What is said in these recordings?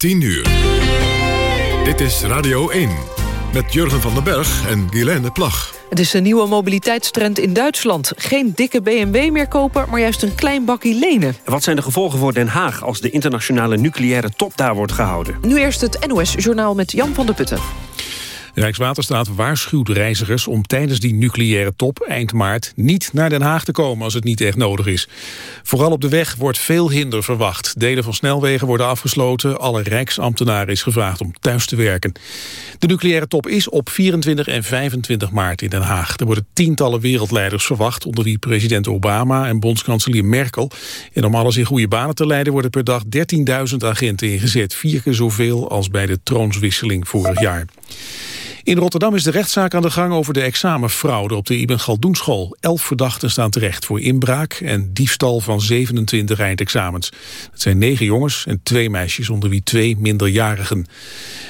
10 uur. Dit is Radio 1 met Jurgen van den Berg en Guilaine Plag. Het is een nieuwe mobiliteitstrend in Duitsland. Geen dikke BMW meer kopen, maar juist een klein bakkie lenen. Wat zijn de gevolgen voor Den Haag als de internationale nucleaire top daar wordt gehouden? Nu eerst het NOS-journaal met Jan van der Putten. Rijkswaterstaat waarschuwt reizigers om tijdens die nucleaire top eind maart niet naar Den Haag te komen als het niet echt nodig is. Vooral op de weg wordt veel hinder verwacht. Delen van snelwegen worden afgesloten. Alle rijksambtenaren is gevraagd om thuis te werken. De nucleaire top is op 24 en 25 maart in Den Haag. Er worden tientallen wereldleiders verwacht, onder wie president Obama en bondskanselier Merkel. En om alles in goede banen te leiden worden per dag 13.000 agenten ingezet. Vier keer zoveel als bij de troonswisseling vorig jaar. In Rotterdam is de rechtszaak aan de gang over de examenfraude op de Ibn Galdoenschool. Elf verdachten staan terecht voor inbraak en diefstal van 27 eindexamens. Het zijn negen jongens en twee meisjes, onder wie twee minderjarigen.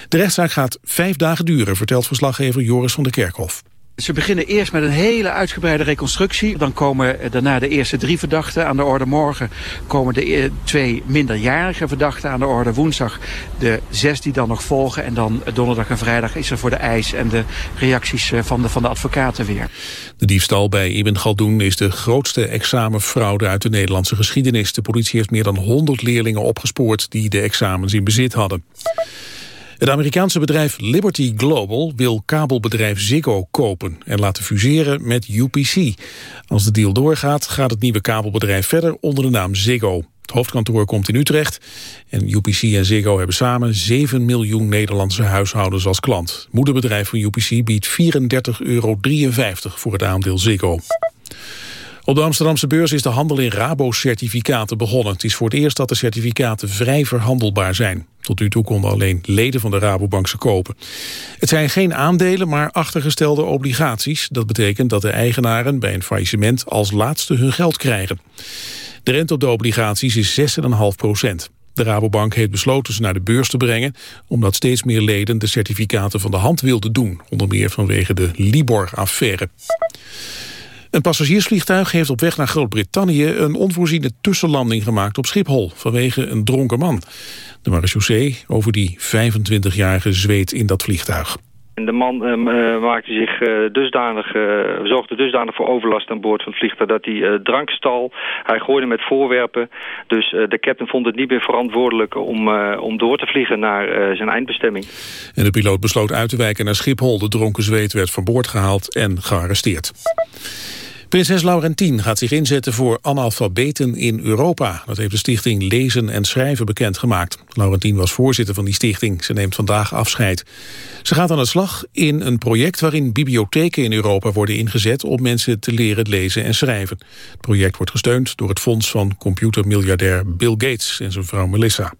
De rechtszaak gaat vijf dagen duren, vertelt verslaggever Joris van der Kerkhof. Ze beginnen eerst met een hele uitgebreide reconstructie. Dan komen daarna de eerste drie verdachten aan de orde. Morgen komen de e- twee minderjarige verdachten aan de orde. Woensdag de zes die dan nog volgen. En dan donderdag en vrijdag is er voor de eis en de reacties eh, van de, van de advocaten weer. De diefstal bij Ibn Galdoen is de grootste examenfraude uit de Nederlandse geschiedenis. De politie heeft meer dan 100 leerlingen opgespoord die de examens in bezit hadden. Het Amerikaanse bedrijf Liberty Global wil kabelbedrijf Ziggo kopen en laten fuseren met UPC. Als de deal doorgaat, gaat het nieuwe kabelbedrijf verder onder de naam Ziggo. Het hoofdkantoor komt in Utrecht en UPC en Ziggo hebben samen 7 miljoen Nederlandse huishoudens als klant. Moederbedrijf van UPC biedt 34,53 euro voor het aandeel Ziggo. Op de Amsterdamse beurs is de handel in Rabo-certificaten begonnen. Het is voor het eerst dat de certificaten vrij verhandelbaar zijn. Tot nu toe konden alleen leden van de Rabobank ze kopen. Het zijn geen aandelen, maar achtergestelde obligaties. Dat betekent dat de eigenaren bij een faillissement als laatste hun geld krijgen. De rente op de obligaties is 6,5 procent. De Rabobank heeft besloten ze naar de beurs te brengen... omdat steeds meer leden de certificaten van de hand wilden doen. Onder meer vanwege de Libor-affaire. Een passagiersvliegtuig heeft op weg naar Groot-Brittannië... een onvoorziene tussenlanding gemaakt op Schiphol... vanwege een dronken man. De marechaussee over die 25-jarige zweet in dat vliegtuig. De man uh, maakte zich uh, dusdanig, zorgde dusdanig voor overlast aan boord van het vliegtuig dat hij drank stal. Hij gooide met voorwerpen. Dus de captain vond het niet meer verantwoordelijk om, om door te vliegen naar zijn eindbestemming. En de piloot besloot uit te wijken naar Schiphol. De dronken zweet werd van boord gehaald en gearresteerd. Prinses Laurentien gaat zich inzetten voor analfabeten in Europa. Dat heeft de stichting Lezen en Schrijven bekendgemaakt. Laurentien was voorzitter van die stichting. Ze neemt vandaag afscheid. Ze gaat aan de slag in een project waarin bibliotheken in Europa worden ingezet... om mensen te leren lezen en schrijven. Het project wordt gesteund door het fonds van computermiljardair Bill Gates en zijn vrouw Melissa.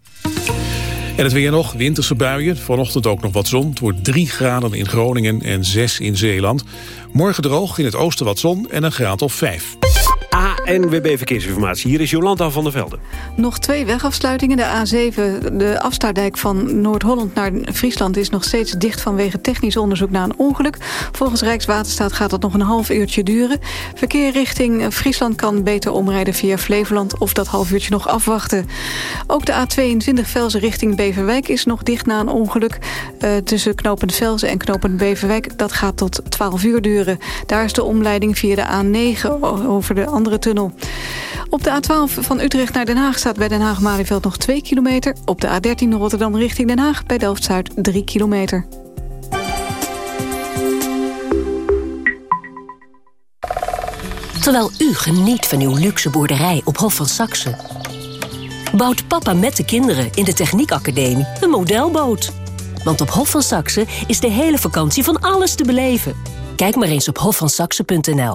En het weer nog, winterse buien. Vanochtend ook nog wat zon. Het wordt 3 graden in Groningen en 6 in Zeeland. Morgen droog, in het oosten wat zon en een graad of 5. ANWB Verkeersinformatie. Hier is Jolanta van der Velde. Nog twee wegafsluitingen. De A7, de afsluitdijk van Noord-Holland naar Friesland... is nog steeds dicht vanwege technisch onderzoek na een ongeluk. Volgens Rijkswaterstaat gaat dat nog een half uurtje duren. Verkeer richting Friesland kan beter omrijden via Flevoland... of dat half uurtje nog afwachten. Ook de A22 Velzen richting Beverwijk is nog dicht na een ongeluk. Uh, tussen knopend Velzen en knopend Beverwijk. Dat gaat tot 12 uur duren. Daar is de omleiding via de A9 over de andere tunnel. Op de A12 van Utrecht naar Den Haag staat bij Den Haag-Malieveld nog 2 kilometer. Op de A13 Rotterdam richting Den Haag bij Delft-Zuid 3 kilometer. Terwijl u geniet van uw luxe boerderij op Hof van Saxe... bouwt papa met de kinderen in de Techniekacademie een modelboot. Want op Hof van Saxe is de hele vakantie van alles te beleven. Kijk maar eens op hofvansaxe.nl.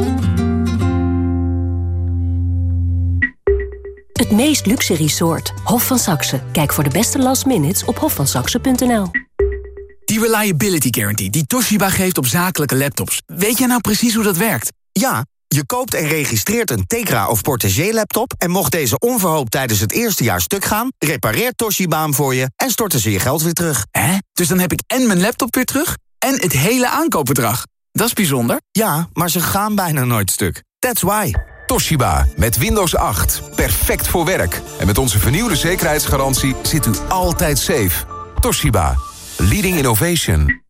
Het meest luxe resort, Hof van Saxe. Kijk voor de beste last minutes op hofvansaxe.nl. Die Reliability Guarantee die Toshiba geeft op zakelijke laptops. Weet jij nou precies hoe dat werkt? Ja, je koopt en registreert een Tegra of Portagee-laptop... en mocht deze onverhoopt tijdens het eerste jaar stuk gaan... repareert Toshiba hem voor je en storten ze je geld weer terug. Hè? Dus dan heb ik en mijn laptop weer terug en het hele aankoopbedrag. Dat is bijzonder. Ja, maar ze gaan bijna nooit stuk. That's why. Toshiba, met Windows 8. Perfect voor werk. En met onze vernieuwde zekerheidsgarantie zit u altijd safe. Toshiba, leading innovation.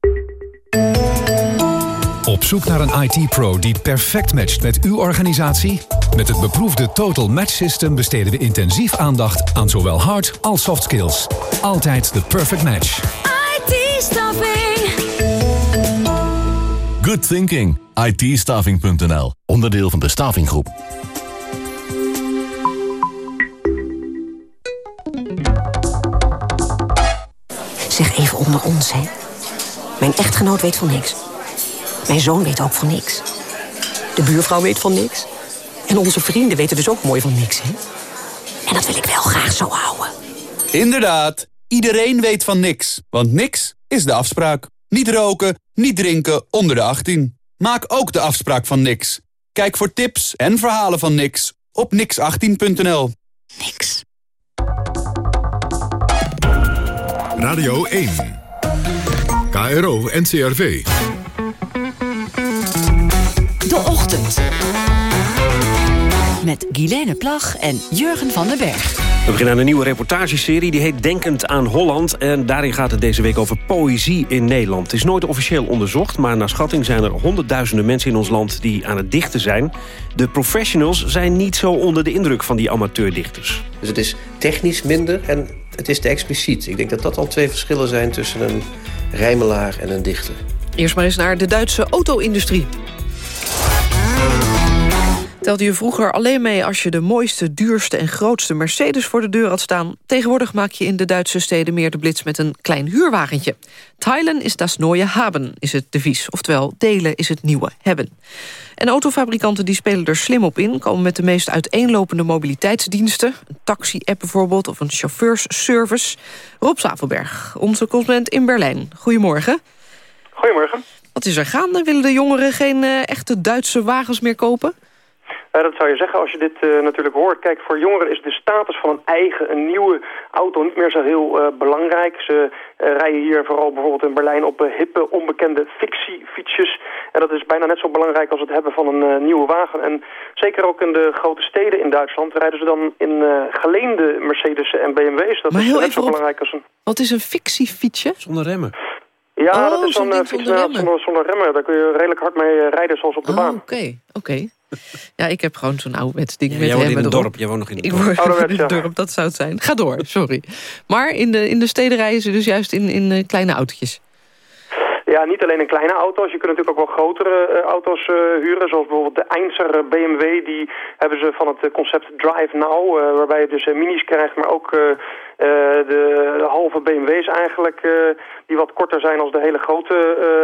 Op zoek naar een IT-pro die perfect matcht met uw organisatie? Met het beproefde Total Match System besteden we intensief aandacht aan zowel hard als soft skills. Altijd de perfect match. IT-staffing. Good thinking. it Onderdeel van de Stavinggroep. Zeg even onder ons, hè. Mijn echtgenoot weet van niks. Mijn zoon weet ook van niks. De buurvrouw weet van niks. En onze vrienden weten dus ook mooi van niks, hè. En dat wil ik wel graag zo houden. Inderdaad. Iedereen weet van niks. Want niks is de afspraak. Niet roken, niet drinken onder de 18. Maak ook de afspraak van niks. Kijk voor tips en verhalen van niks op nix18.nl. Niks. Radio 1. KRO NCRV. De Ochtend. Met Guilaine Plag en Jurgen van den Berg. We beginnen aan een nieuwe reportageserie, die heet Denkend aan Holland. En daarin gaat het deze week over poëzie in Nederland. Het is nooit officieel onderzocht, maar naar schatting zijn er honderdduizenden mensen in ons land die aan het dichten zijn. De professionals zijn niet zo onder de indruk van die amateurdichters. Dus het is technisch minder en het is te expliciet. Ik denk dat dat al twee verschillen zijn tussen een rijmelaar en een dichter. Eerst maar eens naar de Duitse auto-industrie. Telde je vroeger alleen mee als je de mooiste, duurste en grootste Mercedes voor de deur had staan. Tegenwoordig maak je in de Duitse steden meer de blitz met een klein huurwagentje. Teilen is das neue haben, is het devies. Oftewel, delen is het nieuwe hebben. En autofabrikanten die spelen er slim op in... komen met de meest uiteenlopende mobiliteitsdiensten. Een taxi-app bijvoorbeeld of een chauffeursservice. Rob Zavelberg, onze consument in Berlijn. Goedemorgen. Goedemorgen. Wat is er gaande? Willen de jongeren geen uh, echte Duitse wagens meer kopen? Uh, dat zou je zeggen als je dit uh, natuurlijk hoort. Kijk, voor jongeren is de status van een eigen, een nieuwe auto niet meer zo heel uh, belangrijk. Ze rijden hier vooral bijvoorbeeld in Berlijn op hippe, onbekende fictiefietsjes. En dat is bijna net zo belangrijk als het hebben van een nieuwe wagen. En zeker ook in de grote steden in Duitsland rijden ze dan in geleende Mercedes en BMW's. Dat maar is net zo op, belangrijk als een... Wat is een fictiefietsje? Zonder remmen. Ja, oh, dat is zo'n fiets zonder, zonder remmen. Daar kun je redelijk hard mee rijden zoals op de oh, baan. Oké, okay, oké. Okay. Ja, ik heb gewoon zo'n ouderwets ding ja, met jij woont in het erop. dorp. Jij woont nog in het ik dorp. word in het dorp, dat zou het zijn. Ga door, sorry. Maar in de, in de steden rijden ze dus juist in, in uh, kleine autootjes. Ja, niet alleen in kleine auto's. Je kunt natuurlijk ook wel grotere uh, auto's uh, huren. Zoals bijvoorbeeld de Einzer BMW. Die hebben ze van het concept Drive Now. Waarbij je dus minis krijgt, maar ook de, de, halve BMW's eigenlijk. die wat korter zijn als de hele grote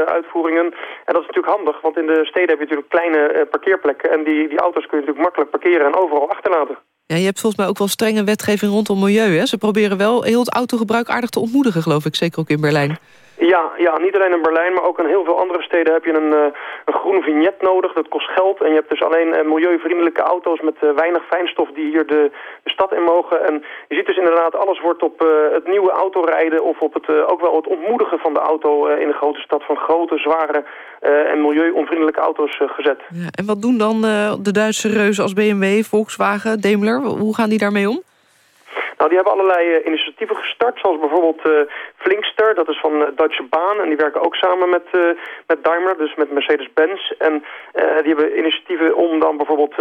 uitvoeringen. En dat is natuurlijk handig. Want in de steden heb je natuurlijk kleine parkeerplekken. En die, die auto's kun je natuurlijk makkelijk parkeren en overal achterlaten. Ja, je hebt volgens mij ook wel strenge wetgeving rondom milieu. Hè? Ze proberen wel heel het autogebruik aardig te ontmoedigen, geloof ik. Zeker ook in Berlijn. Ja, ja, niet alleen in Berlijn, maar ook in heel veel andere steden heb je een, uh, een groen vignet nodig. Dat kost geld en je hebt dus alleen uh, milieuvriendelijke auto's met uh, weinig fijnstof die hier de, de, stad in mogen. En je ziet dus inderdaad, alles wordt op het nieuwe autorijden of op het, ook wel het ontmoedigen van de auto in de grote stad van grote, zware en milieuonvriendelijke auto's gezet. Ja, en wat doen dan de Duitse reuzen als BMW, Volkswagen, Daimler? Hoe gaan die daarmee om? Nou, die hebben allerlei uh, initiatieven gestart, zoals bijvoorbeeld uh, Flinkster, dat is van uh, Deutsche Bahn. En die werken ook samen met, met Daimler, dus met Mercedes-Benz. En die hebben initiatieven om dan bijvoorbeeld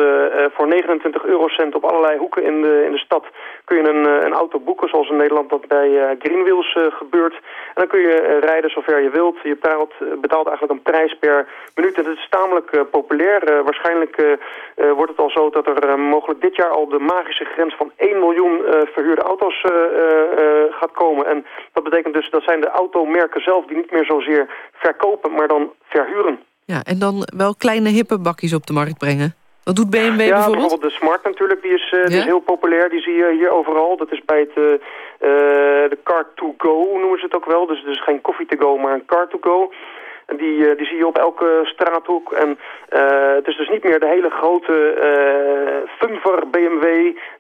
voor 29 eurocent op allerlei hoeken in de, in de stad... kun je een, een auto boeken, zoals in Nederland dat bij Greenwheels gebeurt. En dan kun je rijden zover je wilt. Je betaalt, betaalt eigenlijk een prijs per minuut. En dat is tamelijk populair. waarschijnlijk wordt het al zo dat er mogelijk dit jaar al de magische grens van 1 miljoen verhuurde auto's uh, uh, gaat komen. En dat betekent dus dat zijn de automerken zelf die niet meer zozeer verkopen, maar dan verhuren. Ja, en dan wel kleine hippe bakjes op de markt brengen. Wat doet BMW ja, bijvoorbeeld? bijvoorbeeld de Smart natuurlijk, die is, uh, die is heel populair. Die zie je hier overal. Dat is bij het, de car to go noemen ze het ook wel. Dus, dus geen coffee to go, maar een car to go. Die, die zie je op elke straathoek. En het is dus niet meer de hele grote uh, Thumver BMW,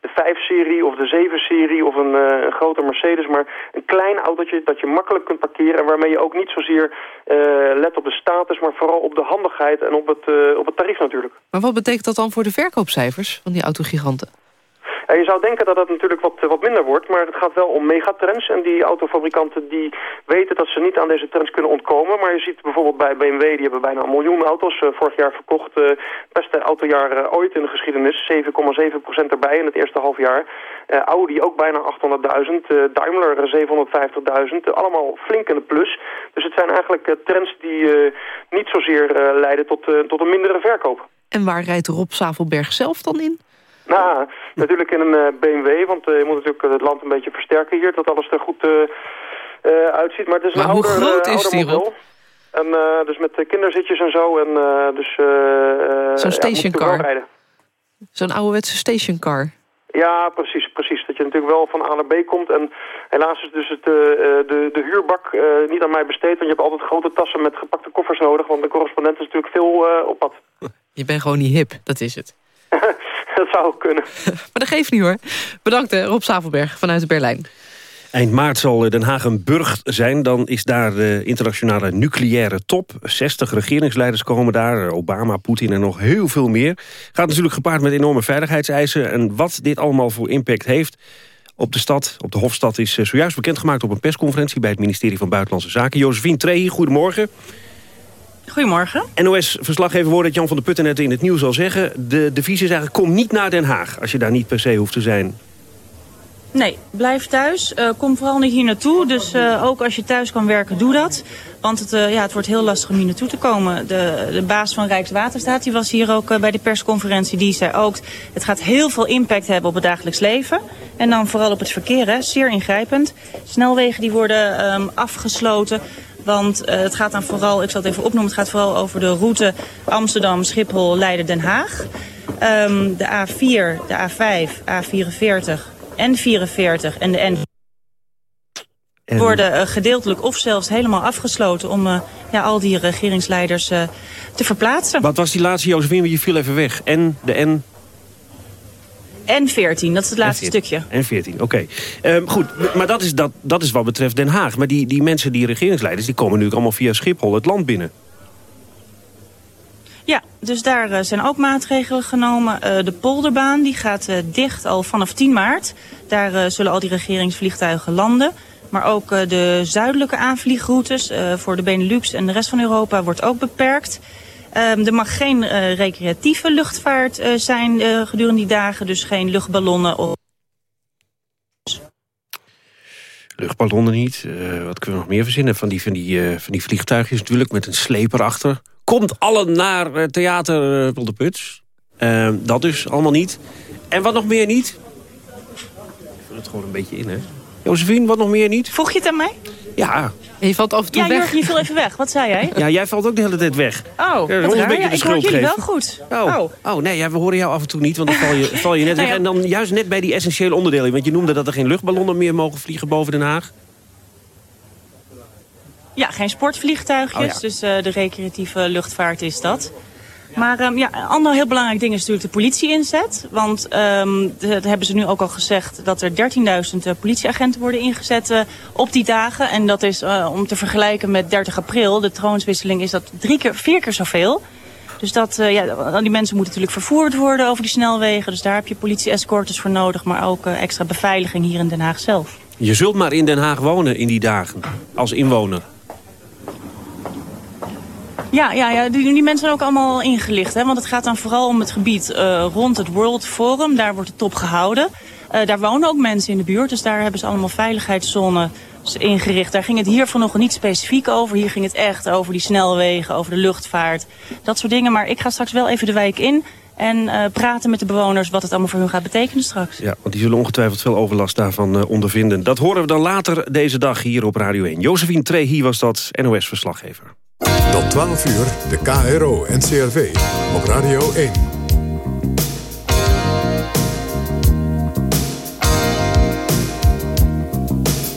de 5-serie of de 7-serie of een, een grote Mercedes. Maar een klein autootje dat je makkelijk kunt parkeren. En waarmee je ook niet zozeer let op de status, maar vooral op de handigheid en op het, op het tarief natuurlijk. Maar wat betekent dat dan voor de verkoopcijfers van die autogiganten? Ja, je zou denken dat dat natuurlijk wat, wat minder wordt, maar het gaat wel om megatrends. En die autofabrikanten die weten dat ze niet aan deze trends kunnen ontkomen. Maar je ziet bijvoorbeeld bij BMW, die hebben bijna een miljoen auto's uh, vorig jaar verkocht. Uh, beste autojaar ooit in de geschiedenis. 7,7% erbij in het eerste half jaar. Audi ook bijna 800.000. Daimler 750.000. allemaal flink in de plus. Dus het zijn eigenlijk trends die niet zozeer leiden tot, tot een mindere verkoop. En waar rijdt Rob Zavelberg zelf dan in? Nou, natuurlijk in een uh, BMW, want uh, je moet natuurlijk het land een beetje versterken hier, dat alles er goed uh, uitziet. Maar het is maar een hoe ouder, groot is die, model. En dus met kinderzitjes en zo. En, dus, Zo'n stationcar? Ja, Zo'n ouderwetse stationcar? Ja, precies, precies. Dat je natuurlijk wel van A naar B komt. En helaas is dus het, de, de huurbak niet aan mij besteed. Want je hebt altijd grote tassen met gepakte koffers nodig. Want de correspondent is natuurlijk veel op pad. Je bent gewoon niet hip, dat is het. dat zou ook kunnen. maar dat geeft niet hoor. Bedankt Rob Zavelberg vanuit Berlijn. Eind maart zal Den Haag een burg zijn. Dan is daar de internationale nucleaire top. 60 regeringsleiders komen daar. Obama, Poetin en nog heel veel meer. Gaat natuurlijk gepaard met enorme veiligheidseisen. En wat dit allemaal voor impact heeft op de stad, op de Hofstad... is zojuist bekendgemaakt op een persconferentie... bij het ministerie van Buitenlandse Zaken. Josephine Trehi, goedemorgen. Goedemorgen. NOS-verslaggever dat Jan van der Putten net in het nieuws zal zeggen. De devies is eigenlijk, kom niet naar Den Haag... als je daar niet per se hoeft te zijn. Nee, blijf thuis. Uh, kom vooral niet hier naartoe. Dus uh, ook als je thuis kan werken, doe dat. Want het, uh, ja, het wordt heel lastig om hier naartoe te komen. De, de baas van Rijkswaterstaat die was hier ook bij de persconferentie. Die zei ook, het gaat heel veel impact hebben op het dagelijks leven. En dan vooral op het verkeer, hè. zeer ingrijpend. Snelwegen die worden um, afgesloten. Want uh, het gaat dan vooral, ik zal het even opnoemen, het gaat vooral over de route Amsterdam, Schiphol, Leiden, Den Haag. Um, de A4, de A5, A44 en 44 en de N en... worden uh, gedeeltelijk of zelfs helemaal afgesloten om uh, ja, al die regeringsleiders uh, te verplaatsen. Wat was die laatste, Josephine? Je viel even weg. En de N... N14, dat is het laatste N14. stukje. N14, oké. Okay. Um, goed, maar dat is, dat, dat is wat betreft Den Haag. Maar die, die mensen, die regeringsleiders, die komen natuurlijk allemaal via Schiphol het land binnen. Ja, dus daar uh, zijn ook maatregelen genomen. Uh, de polderbaan die gaat uh, dicht al vanaf 10 maart. Daar zullen al die regeringsvliegtuigen landen. Maar ook de zuidelijke aanvliegroutes voor de Benelux en de rest van Europa wordt ook beperkt. Um, er mag geen uh, recreatieve luchtvaart uh, zijn uh, gedurende die dagen. Dus geen luchtballonnen. Luchtballonnen niet. wat kunnen we nog meer verzinnen? Van die, van, die, van die vliegtuigjes natuurlijk met een sleper achter. Komt allen naar Theater uh, de Puts. Ehm, dat dus allemaal niet. En wat nog meer niet? Ik vul het gewoon een beetje in, hè? Josephine, wat nog meer niet? Vroeg je het aan mij? Ja. En je valt af en toe ja, weg. Jurgen, je viel even weg. Wat zei jij? Ja, jij valt ook de hele tijd weg. Oh, ja, wat een raar. beetje Ja, de ik hoor jullie geven. wel goed. Oh, oh. oh nee, ja, we horen jou af en toe niet, want dan val je, val je net weg. Nou ja. En dan juist net bij die essentiële onderdelen. Want je noemde dat er geen luchtballonnen meer mogen vliegen boven Den Haag. Ja, geen sportvliegtuigjes. Oh ja. Dus uh, de recreatieve luchtvaart is dat. Maar um, ja, een ander heel belangrijk ding is natuurlijk de politie-inzet. Want um, dat hebben ze nu ook al gezegd dat er 13.000 uh, politieagenten worden ingezet uh, op die dagen. En dat is uh, om te vergelijken met 30 april, de troonswisseling, is dat drie keer, vier keer zoveel. Dus dat, uh, ja, die mensen moeten natuurlijk vervoerd worden over die snelwegen. Dus daar heb je politie-escortes voor nodig, maar ook uh, extra beveiliging hier in Den Haag zelf. Je zult maar in Den Haag wonen in die dagen, als inwoner. Ja, ja, ja die, die mensen zijn ook allemaal ingelicht. Hè? Want het gaat dan vooral om het gebied uh, rond het World Forum. Daar wordt de top gehouden. Uh, daar wonen ook mensen in de buurt. Dus daar hebben ze allemaal veiligheidszones ingericht. Daar ging het hier vanochtend niet specifiek over. Hier ging het echt over die snelwegen, over de luchtvaart. Dat soort dingen. Maar ik ga straks wel even de wijk in. En uh, praten met de bewoners wat het allemaal voor hun gaat betekenen straks. Ja, want die zullen ongetwijfeld veel overlast daarvan ondervinden. Dat horen we dan later deze dag hier op Radio 1. Josephine Trehi was dat NOS-verslaggever. Tot 12 uur, de KRO en CRV op Radio 1.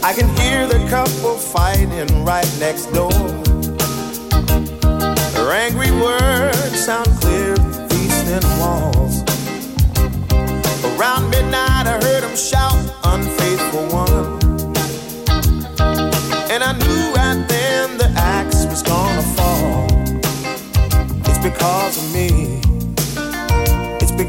I can hear the couple fighting right next door. Their angry words sound clear through these thin walls. Around midnight, I heard them shout,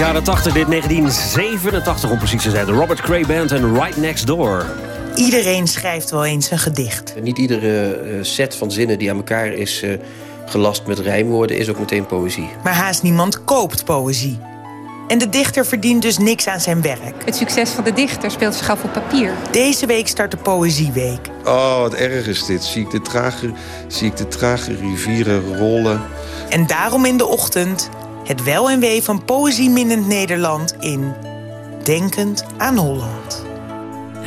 jaren 80, dit 1987 om precies te zijn. De Robert Cray Band en Right Next Door. Iedereen schrijft wel eens een gedicht. Niet iedere eh, set van zinnen die aan elkaar is eh, gelast met rijmwoorden... is ook meteen poëzie. Maar haast niemand koopt poëzie. En de dichter verdient dus niks aan zijn werk. Het succes van de dichter speelt zich af op papier. Deze week start de Poëzieweek. Oh, wat erg is dit. Zie ik de trage, zie ik de trage rivieren rollen. En daarom in de ochtend het wel en wee van poëzieminnend Nederland in Denkend aan Holland.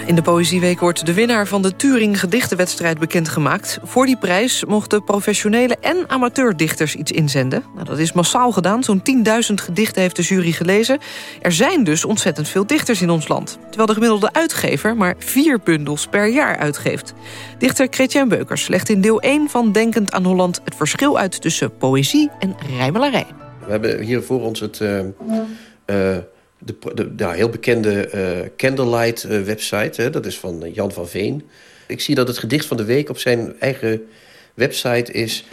In de Poëzieweek wordt de winnaar van de Turing Gedichtenwedstrijd bekendgemaakt. Voor die prijs mochten professionele en amateurdichters iets inzenden. Nou, dat is massaal gedaan, zo'n 10.000 gedichten heeft de jury gelezen. Er zijn dus ontzettend veel dichters in ons land. Terwijl de gemiddelde uitgever maar vier bundels per jaar uitgeeft. Dichter Chrétien Beukers legt in deel 1 van Denkend aan Holland... het verschil uit tussen poëzie en rijmelarij. We hebben hier voor ons het... eh, eh, de, de, de heel bekende eh, Candlelight eh, website. Hè, dat is van Jan van Veen. Ik zie dat het gedicht van de week op zijn eigen website is...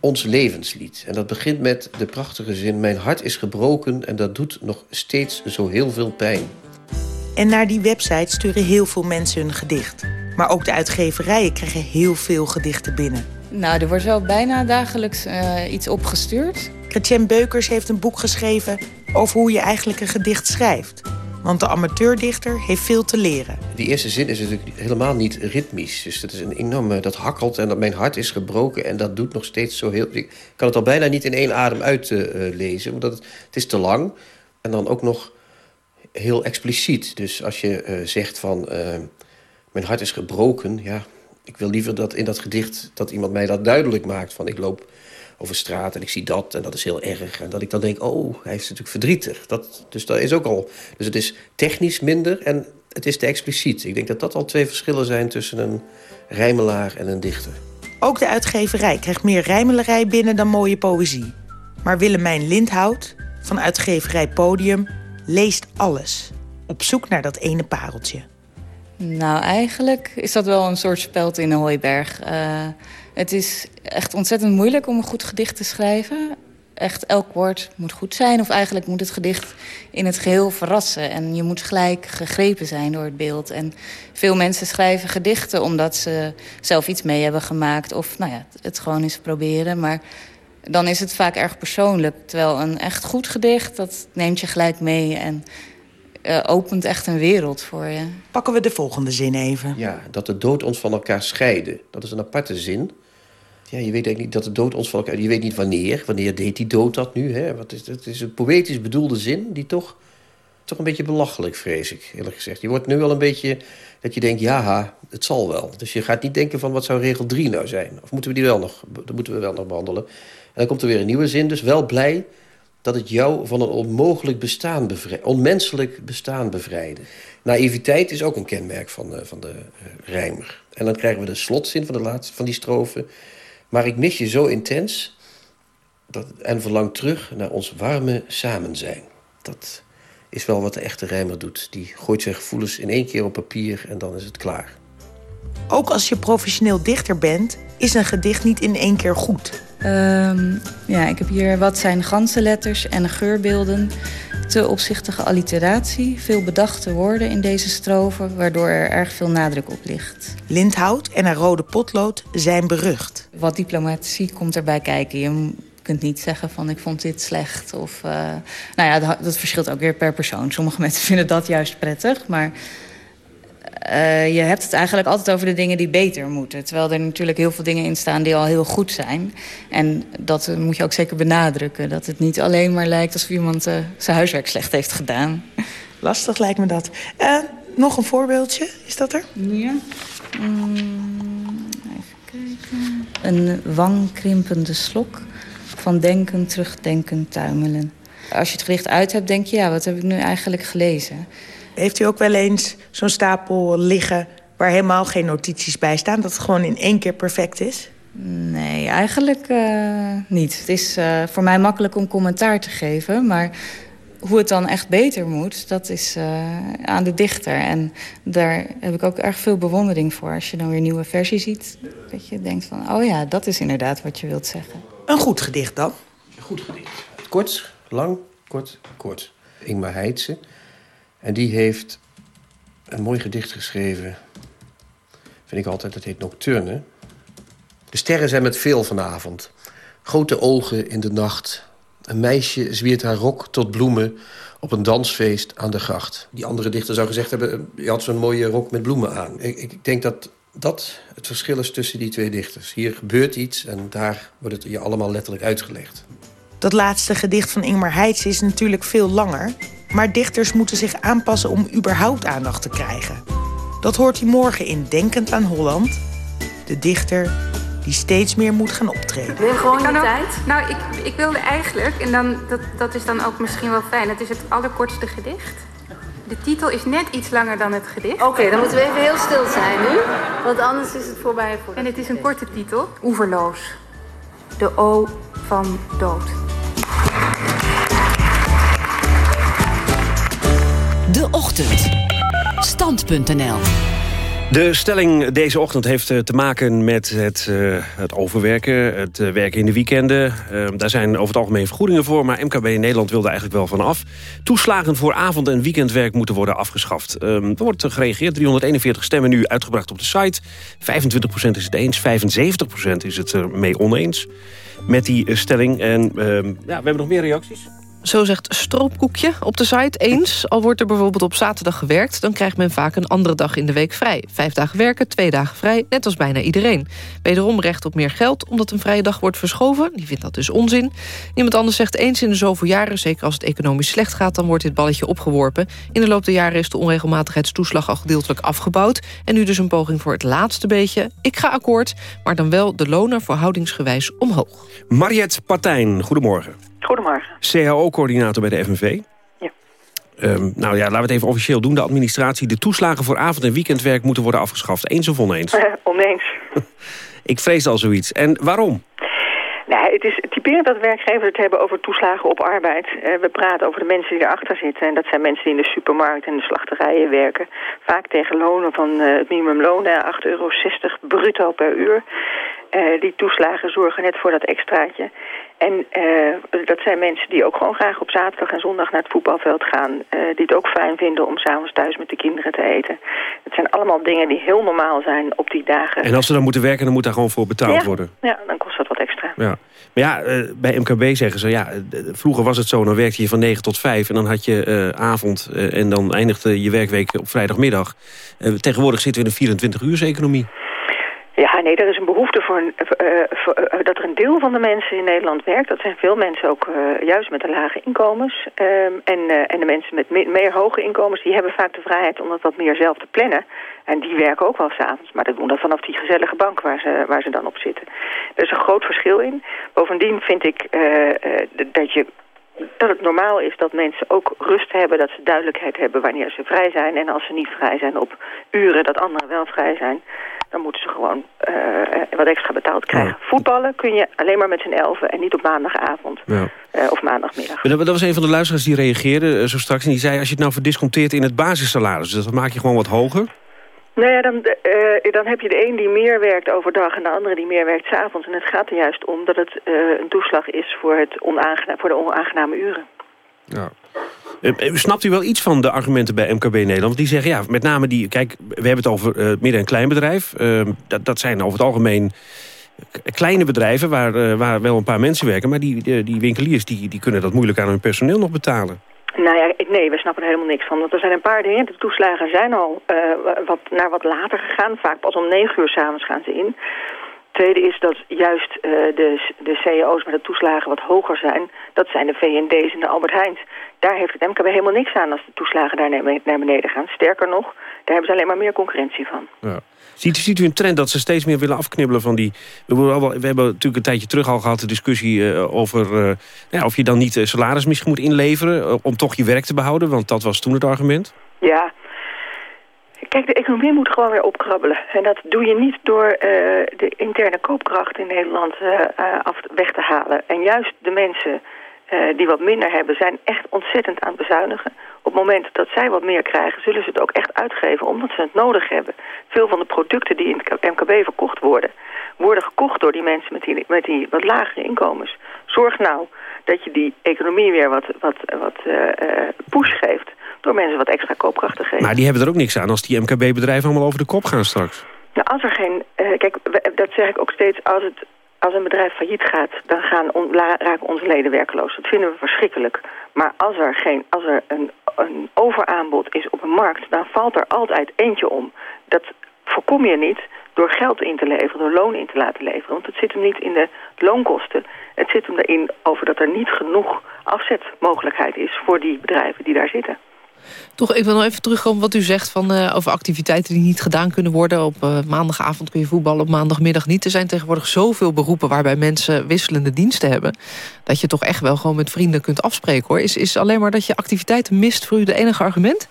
Ons levenslied. En dat begint met de prachtige zin... Mijn hart is gebroken en dat doet nog steeds zo heel veel pijn. En naar die website sturen heel veel mensen hun gedicht. Maar ook de uitgeverijen krijgen heel veel gedichten binnen. Nou, er wordt wel bijna dagelijks eh, iets opgestuurd. Chrétien Beukers heeft een boek geschreven over hoe je eigenlijk een gedicht schrijft. Want de amateurdichter heeft veel te leren. Die eerste zin is natuurlijk helemaal niet ritmisch. Dus dat is een enorme, dat hakkelt en dat mijn hart is gebroken... en dat doet nog steeds zo heel... Ik kan het al bijna niet in één adem uitlezen, uh, omdat het, het is te lang. En dan ook nog heel expliciet. Dus als je uh, zegt van... Mijn hart is gebroken, ja... ik wil liever dat in dat gedicht dat iemand mij dat duidelijk maakt. Van ik loop over straat en ik zie dat en dat is heel erg. En dat ik dan denk, oh, hij is natuurlijk verdrietig. Dat, dus dat is ook al... Dus het is technisch minder en het is te expliciet. Ik denk dat dat al twee verschillen zijn tussen een rijmelaar en een dichter. Ook de uitgeverij krijgt meer rijmelerij binnen dan mooie poëzie. Maar Willemijn Lindhout van uitgeverij Podium leest alles. Op zoek naar dat ene pareltje. Nou, eigenlijk is dat wel een soort speld in een hooiberg. Uh, het is echt ontzettend moeilijk om een goed gedicht te schrijven. Echt elk woord moet goed zijn. Of eigenlijk moet het gedicht in het geheel verrassen. En je moet gelijk gegrepen zijn door het beeld. En veel mensen schrijven gedichten omdat ze zelf iets mee hebben gemaakt. Of nou ja, het gewoon eens proberen. Maar dan is het vaak erg persoonlijk. Terwijl een echt goed gedicht, dat neemt je gelijk mee... en uh, opent echt een wereld voor je. Pakken we de volgende zin even. Ja, dat de dood ons van elkaar scheiden. Dat is een aparte zin. Ja, je weet eigenlijk niet dat de dood ons van elkaar... Je weet niet wanneer. Wanneer deed die dood dat nu? Hè? Wat is, het is een poëtisch bedoelde zin die toch, toch een beetje belachelijk, vrees ik, eerlijk gezegd. Je wordt nu al een beetje dat je denkt, ja, het zal wel. Dus je gaat niet denken van, wat zou regel 3 nou zijn? Of moeten we die wel nog, dat moeten we wel nog behandelen? En dan komt er weer een nieuwe zin. Dus wel blij dat het jou van een onmogelijk bestaan onmenselijk bestaan bevrijdde. Naïviteit is ook een kenmerk van de, van de uh, rijmer. En dan krijgen we de slotzin van, de laatste, van die strofe. Maar ik mis je zo intens dat, en verlang terug naar ons warme samenzijn. Dat is wel wat de echte rijmer doet. Die gooit zijn gevoelens in één keer op papier en dan is het klaar. Ook als je professioneel dichter bent, is een gedicht niet in één keer goed. Um, ja, ik heb hier wat zijn ganzenletters en geurbeelden. Te opzichtige alliteratie, veel bedachte woorden in deze strofe... waardoor er erg veel nadruk op ligt. Lindhout en haar rode potlood zijn berucht. Wat diplomatie komt erbij kijken. Je kunt niet zeggen van ik vond dit slecht. Of, uh, nou ja, dat, dat verschilt ook weer per persoon. Sommige mensen vinden dat juist prettig, maar... Uh, je hebt het eigenlijk altijd over de dingen die beter moeten. Terwijl er natuurlijk heel veel dingen in staan die al heel goed zijn. En dat moet je ook zeker benadrukken. Dat het niet alleen maar lijkt alsof iemand uh, zijn huiswerk slecht heeft gedaan. Lastig lijkt me dat. Uh, nog een voorbeeldje, is dat er? Ja. Mm, even kijken. Een wangkrimpende slok van denken, terugdenken, tuimelen. Als je het gericht uit hebt, denk je... ja, wat heb ik nu eigenlijk gelezen? Heeft u ook wel eens zo'n stapel liggen waar helemaal geen notities bij staan? Dat het gewoon in één keer perfect is? Nee, eigenlijk uh, niet. Het is uh, voor mij makkelijk om commentaar te geven, maar hoe het dan echt beter moet, dat is uh, aan de dichter. En daar heb ik ook erg veel bewondering voor. Als je dan weer een nieuwe versie ziet, dat je denkt van... oh ja, dat is inderdaad wat je wilt zeggen. Een goed gedicht dan? Een goed gedicht. Kort, lang, kort, kort. Ingmar Heitse. En die heeft een mooi gedicht geschreven. Vind ik altijd, dat heet Nocturne. De sterren zijn met veel vanavond. Grote ogen in de nacht. Een meisje zwiert haar rok tot bloemen op een dansfeest aan de gracht. Die andere dichter zou gezegd hebben... je had zo'n mooie rok met bloemen aan. Ik, ik denk dat dat het verschil is tussen die twee dichters. Hier gebeurt iets en daar wordt het je allemaal letterlijk uitgelegd. Dat laatste gedicht van Ingmar Heitse is natuurlijk veel langer... Maar dichters moeten zich aanpassen om überhaupt aandacht te krijgen. Dat hoort hij morgen in Denkend aan Holland. De dichter die steeds meer moet gaan optreden. Wil gewoon je tijd? Nou, ik, ik wilde eigenlijk, en dan, dat, dat is dan ook misschien wel fijn... het is het allerkortste gedicht. De titel is net iets langer dan het gedicht. Oké, okay, dan moeten we even heel stil zijn nu. Want anders is het voorbij. Voor en het is een korte titel. Oeverloos. De O van dood. De Ochtend. Stand.nl De stelling deze ochtend heeft eh, te maken met het, uh, het overwerken, het uh, werken in de weekenden. daar zijn over het algemeen vergoedingen voor, maar MKB in Nederland wil daar eigenlijk wel van af. Toeslagen voor avond- en weekendwerk moeten worden afgeschaft. er wordt gereageerd, 341 stemmen nu uitgebracht op de site. 25% is het eens, 75% is het er mee oneens met die stelling. En ja, we hebben nog meer reacties. Zo zegt Stroopkoekje op de site eens. Al wordt er bijvoorbeeld op zaterdag gewerkt... dan krijgt men vaak een andere dag in de week vrij. Vijf dagen werken, twee dagen vrij, net als bijna iedereen. Wederom recht op meer geld, omdat een vrije dag wordt verschoven. Die vindt dat dus onzin. Iemand anders zegt eens in de zoveel jaren... zeker als het economisch slecht gaat, dan wordt dit balletje opgeworpen. In de loop der jaren is de onregelmatigheidstoeslag al gedeeltelijk afgebouwd... en nu dus een poging voor het laatste beetje. Ik ga akkoord, maar dan wel de lonen verhoudingsgewijs omhoog. Mariette Partijn, goedemorgen. Goedemorgen. CAO-coördinator bij de FNV. Ja. Um, nou ja, laten we het even officieel doen. De administratie, de toeslagen voor avond- en weekendwerk moeten worden afgeschaft. Eens of oneens? oneens. Ik vrees al zoiets. En waarom? Nou, het is typerend dat werkgevers het hebben over toeslagen op arbeid. Uh, we praten over de mensen die erachter zitten. En dat zijn mensen die in de supermarkt en de slachterijen werken. Vaak tegen lonen van uh, het minimumloon, 8,60 euro bruto per uur. Die toeslagen zorgen net voor dat extraatje. En uh, dat zijn mensen die ook gewoon graag op zaterdag en zondag naar het voetbalveld gaan. Uh, die het ook fijn vinden om s'avonds thuis met de kinderen te eten. Het zijn allemaal dingen die heel normaal zijn op die dagen. En als ze dan moeten werken, dan moet daar gewoon voor betaald ja, worden? Ja, dan kost dat wat extra. Ja. Maar ja, uh, bij MKB zeggen ze, ja, vroeger was het zo, dan werkte je van 9 tot 5 en dan had je avond en dan eindigde je werkweek op vrijdagmiddag. tegenwoordig zitten we in een 24-uurs-economie. Ja, nee, er is een behoefte voor, uh, voor uh, dat er een deel van de mensen in Nederland werkt. Dat zijn veel mensen ook juist met de lage inkomens. Um, en, en de mensen met me meer hoge inkomens, die hebben vaak de vrijheid om dat wat meer zelf te plannen. En die werken ook wel s'avonds, maar dat doen dat vanaf die gezellige bank waar ze, waar ze dan op zitten. Er is een groot verschil in. Bovendien vind ik dat je dat het normaal is dat mensen ook rust hebben, dat ze duidelijkheid hebben wanneer ze vrij zijn. En als ze niet vrij zijn op uren dat anderen wel vrij zijn, dan moeten ze gewoon uh, wat extra betaald krijgen. Ja. Voetballen kun je alleen maar met z'n elfen en niet op maandagavond ja. uh, of maandagmiddag. Dat, was een van de luisteraars die reageerde zo straks en die zei... als je het nou verdisconteert in het basissalaris, dus dat maak je gewoon wat hoger... Nou ja, dan, uh, dan heb je de een die meer werkt overdag en de andere die meer werkt s'avonds. En het gaat er juist om dat het uh, een toeslag is voor, het onaangenaam, voor de onaangename uren. Ja. Uh, snapt u wel iets van de argumenten bij MKB Nederland? Want die zeggen, ja, met name die... Kijk, we hebben het over midden- en kleinbedrijf. Dat, dat zijn over het algemeen kleine bedrijven waar, waar wel een paar mensen werken. Maar die, die winkeliers die, die kunnen dat moeilijk aan hun personeel nog betalen. Nou ja, nee, we snappen er helemaal niks van. Want er zijn een paar dingen. De toeslagen zijn al uh, wat, naar wat later gegaan. Vaak pas om negen uur s'avonds gaan ze in. Tweede is dat juist uh, de, de CEO's met de toeslagen wat hoger zijn. Dat zijn de V&D's en de Albert Heijns. Daar heeft het MKB helemaal niks aan als de toeslagen daar naar beneden gaan. Sterker nog, daar hebben ze alleen maar meer concurrentie van. Ja. Ziet, ziet u een trend dat ze steeds meer willen afknibbelen van die... We, we hebben natuurlijk een tijdje terug al gehad de discussie uh, over... Uh, ja, of je dan niet salaris misschien moet inleveren... Om toch je werk te behouden, want dat was toen het argument. Ja, Kijk, de economie moet gewoon weer opkrabbelen. En dat doe je niet door de interne koopkracht in Nederland af weg te halen. En juist de mensen die wat minder hebben, zijn echt ontzettend aan het bezuinigen. Op het moment dat zij wat meer krijgen, zullen ze het ook echt uitgeven omdat ze het nodig hebben. Veel van de producten die in het MKB verkocht worden, worden gekocht door die mensen met die, met die wat lagere inkomens. Zorg nou dat je die economie weer wat, wat, wat push geeft door mensen wat extra koopkracht te geven. Maar die hebben er ook niks aan als die MKB-bedrijven allemaal over de kop gaan straks. Nou, als er geen... Uh, kijk, dat zeg ik ook steeds, als, het, als een bedrijf failliet gaat... dan gaan on, raken onze leden werkloos. Dat vinden we verschrikkelijk. Maar als er, geen, als er een, een overaanbod is op een markt... dan valt er altijd eentje om. Dat voorkom je niet door geld in te leveren, door loon in te laten leveren. Want het zit hem niet in de loonkosten. Het zit hem erin over dat er niet genoeg afzetmogelijkheid is... voor die bedrijven die daar zitten. Toch, ik wil nog even terugkomen wat u zegt van, uh, over activiteiten die niet gedaan kunnen worden. Op uh, maandagavond kun je voetballen, op maandagmiddag niet. Er zijn tegenwoordig zoveel beroepen waarbij mensen wisselende diensten hebben. Dat je toch echt wel gewoon met vrienden kunt afspreken hoor. Is, is alleen maar dat je activiteiten mist voor u de enige argument?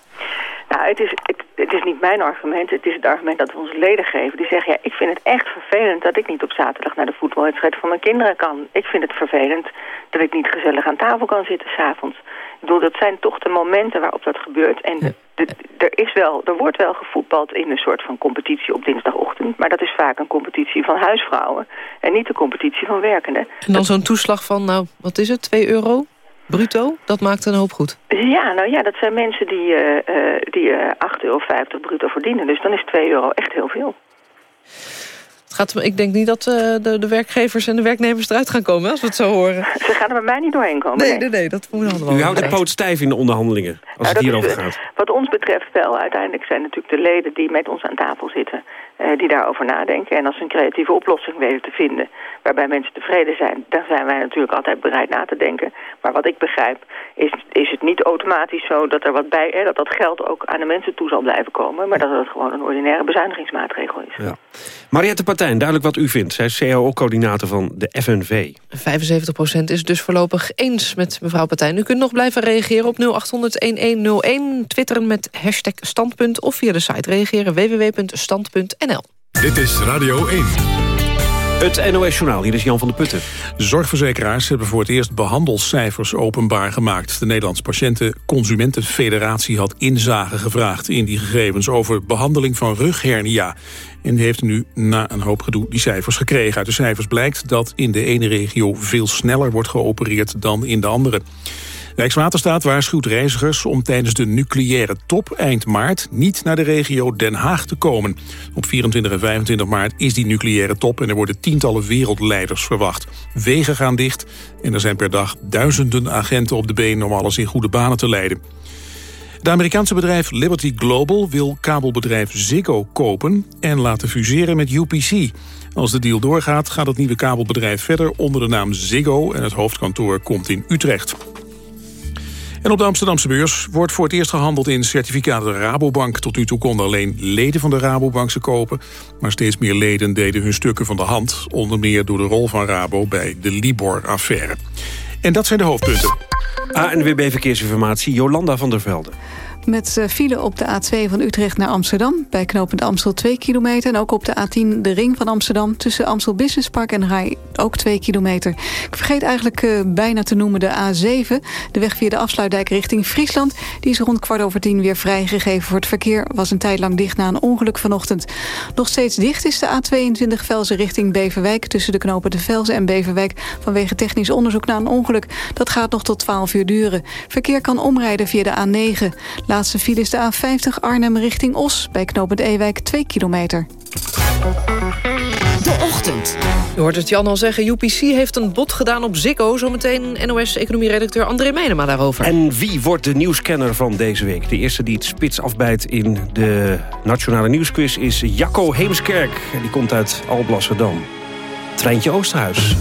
Nou, het is, het, is niet mijn argument. Het is het argument dat we onze leden geven. Die zeggen, ja, ik vind het echt vervelend dat ik niet op zaterdag naar de voetbalwedstrijd van mijn kinderen kan. Ik vind het vervelend dat ik niet gezellig aan tafel kan zitten s'avonds. Ik bedoel, dat zijn toch de momenten waarop dat gebeurt. En de, de, er, is wel, er wordt wel gevoetbald in een soort van competitie op dinsdagochtend. Maar dat is vaak een competitie van huisvrouwen. En niet de competitie van werkenden. En dan zo'n toeslag van, nou, wat is het, 2 euro? Bruto, dat maakt een hoop goed. Ja, nou ja, dat zijn mensen die, eh eh die eh 8,50 euro bruto verdienen. Dus dan is 2 euro echt heel veel. Het gaat, ik denk niet dat eh, de, de werkgevers en de werknemers eruit gaan komen, als we het zo horen. Ze gaan er bij mij niet doorheen komen. Nee, nee, nee, dat moet allemaal. U houdt de poot stijf in de onderhandelingen, als Nou, het hierover is, gaat. Wat ons betreft wel. Uiteindelijk zijn natuurlijk de leden die met ons aan tafel zitten... eh, die daarover nadenken. En als ze een creatieve oplossing weten te vinden... waarbij mensen tevreden zijn... dan zijn wij natuurlijk altijd bereid na te denken. Maar wat ik begrijp is, is het niet automatisch zo... dat er wat bij, hè, dat dat geld ook aan de mensen toe zal blijven komen... maar dat het gewoon een ordinaire bezuinigingsmaatregel is. Ja. Mariette Partijn, duidelijk wat u vindt. Zij is CAO-coördinator van de FNV. 75% is dus voorlopig eens met mevrouw Partijn. U kunt nog blijven reageren op 0800-1101. Twitteren met hashtag standpunt of via de site reageren www.stand.nl. Dit is Radio 1. Het NOS-journaal, hier is Jan van der Putten. Zorgverzekeraars hebben voor het eerst behandelscijfers openbaar gemaakt. De Nederlandse Patiënten Consumentenfederatie had inzage gevraagd in die gegevens over behandeling van rughernia. En heeft nu na een hoop gedoe die cijfers gekregen. Uit de cijfers blijkt dat in de ene regio veel sneller wordt geopereerd dan in de andere. Rijkswaterstaat waarschuwt reizigers om tijdens de nucleaire top eind maart niet naar de regio Den Haag te komen. Op 24 en 25 maart is die nucleaire top en er worden tientallen wereldleiders verwacht. Wegen gaan dicht en er zijn per dag duizenden agenten op de been om alles in goede banen te leiden. Het Amerikaanse bedrijf Liberty Global wil kabelbedrijf Ziggo kopen en laten fuseren met UPC. Als de deal doorgaat gaat het nieuwe kabelbedrijf verder onder de naam Ziggo en het hoofdkantoor komt in Utrecht. En op de Amsterdamse beurs wordt voor het eerst gehandeld in certificaten Rabobank. Tot nu toe konden alleen leden van de Rabobank ze kopen. Maar steeds meer leden deden hun stukken van de hand. Onder meer door de rol van Rabo bij de Libor-affaire. En dat zijn de hoofdpunten. ANWB Verkeersinformatie, Jolanda van der Velde. Met eh, file op de A2 van Utrecht naar Amsterdam. Bij knooppunt Amstel 2 kilometer. En ook op de A10 de ring van Amsterdam. Tussen Amstel Business Park en Rai ook 2 kilometer. Ik vergeet eigenlijk uh, bijna te noemen de A7. De weg via de afsluitdijk richting Friesland. Die is rond kwart over tien weer vrijgegeven voor het verkeer. Was een tijd lang dicht na een ongeluk vanochtend. Nog steeds dicht is de A22 Velzen richting Beverwijk. Tussen de knopen de en Beverwijk. Vanwege technisch onderzoek na een ongeluk. Dat gaat nog tot 12 uur duren. Verkeer kan omrijden via de A9. Laatste file is de A50 Arnhem richting Os. Bij knooppunt Ewijk 2 kilometer. De ochtend. Je hoort het Jan al zeggen, UPC heeft een bod gedaan op Ziggo. Zometeen NOS-economie-redacteur André Meijnema daarover. En wie wordt de nieuwscanner van deze week? De eerste die het spits afbijt in de Nationale Nieuwsquiz is Jacco Heemskerk. Die komt uit Alblasserdam. Treintje Oosterhuis.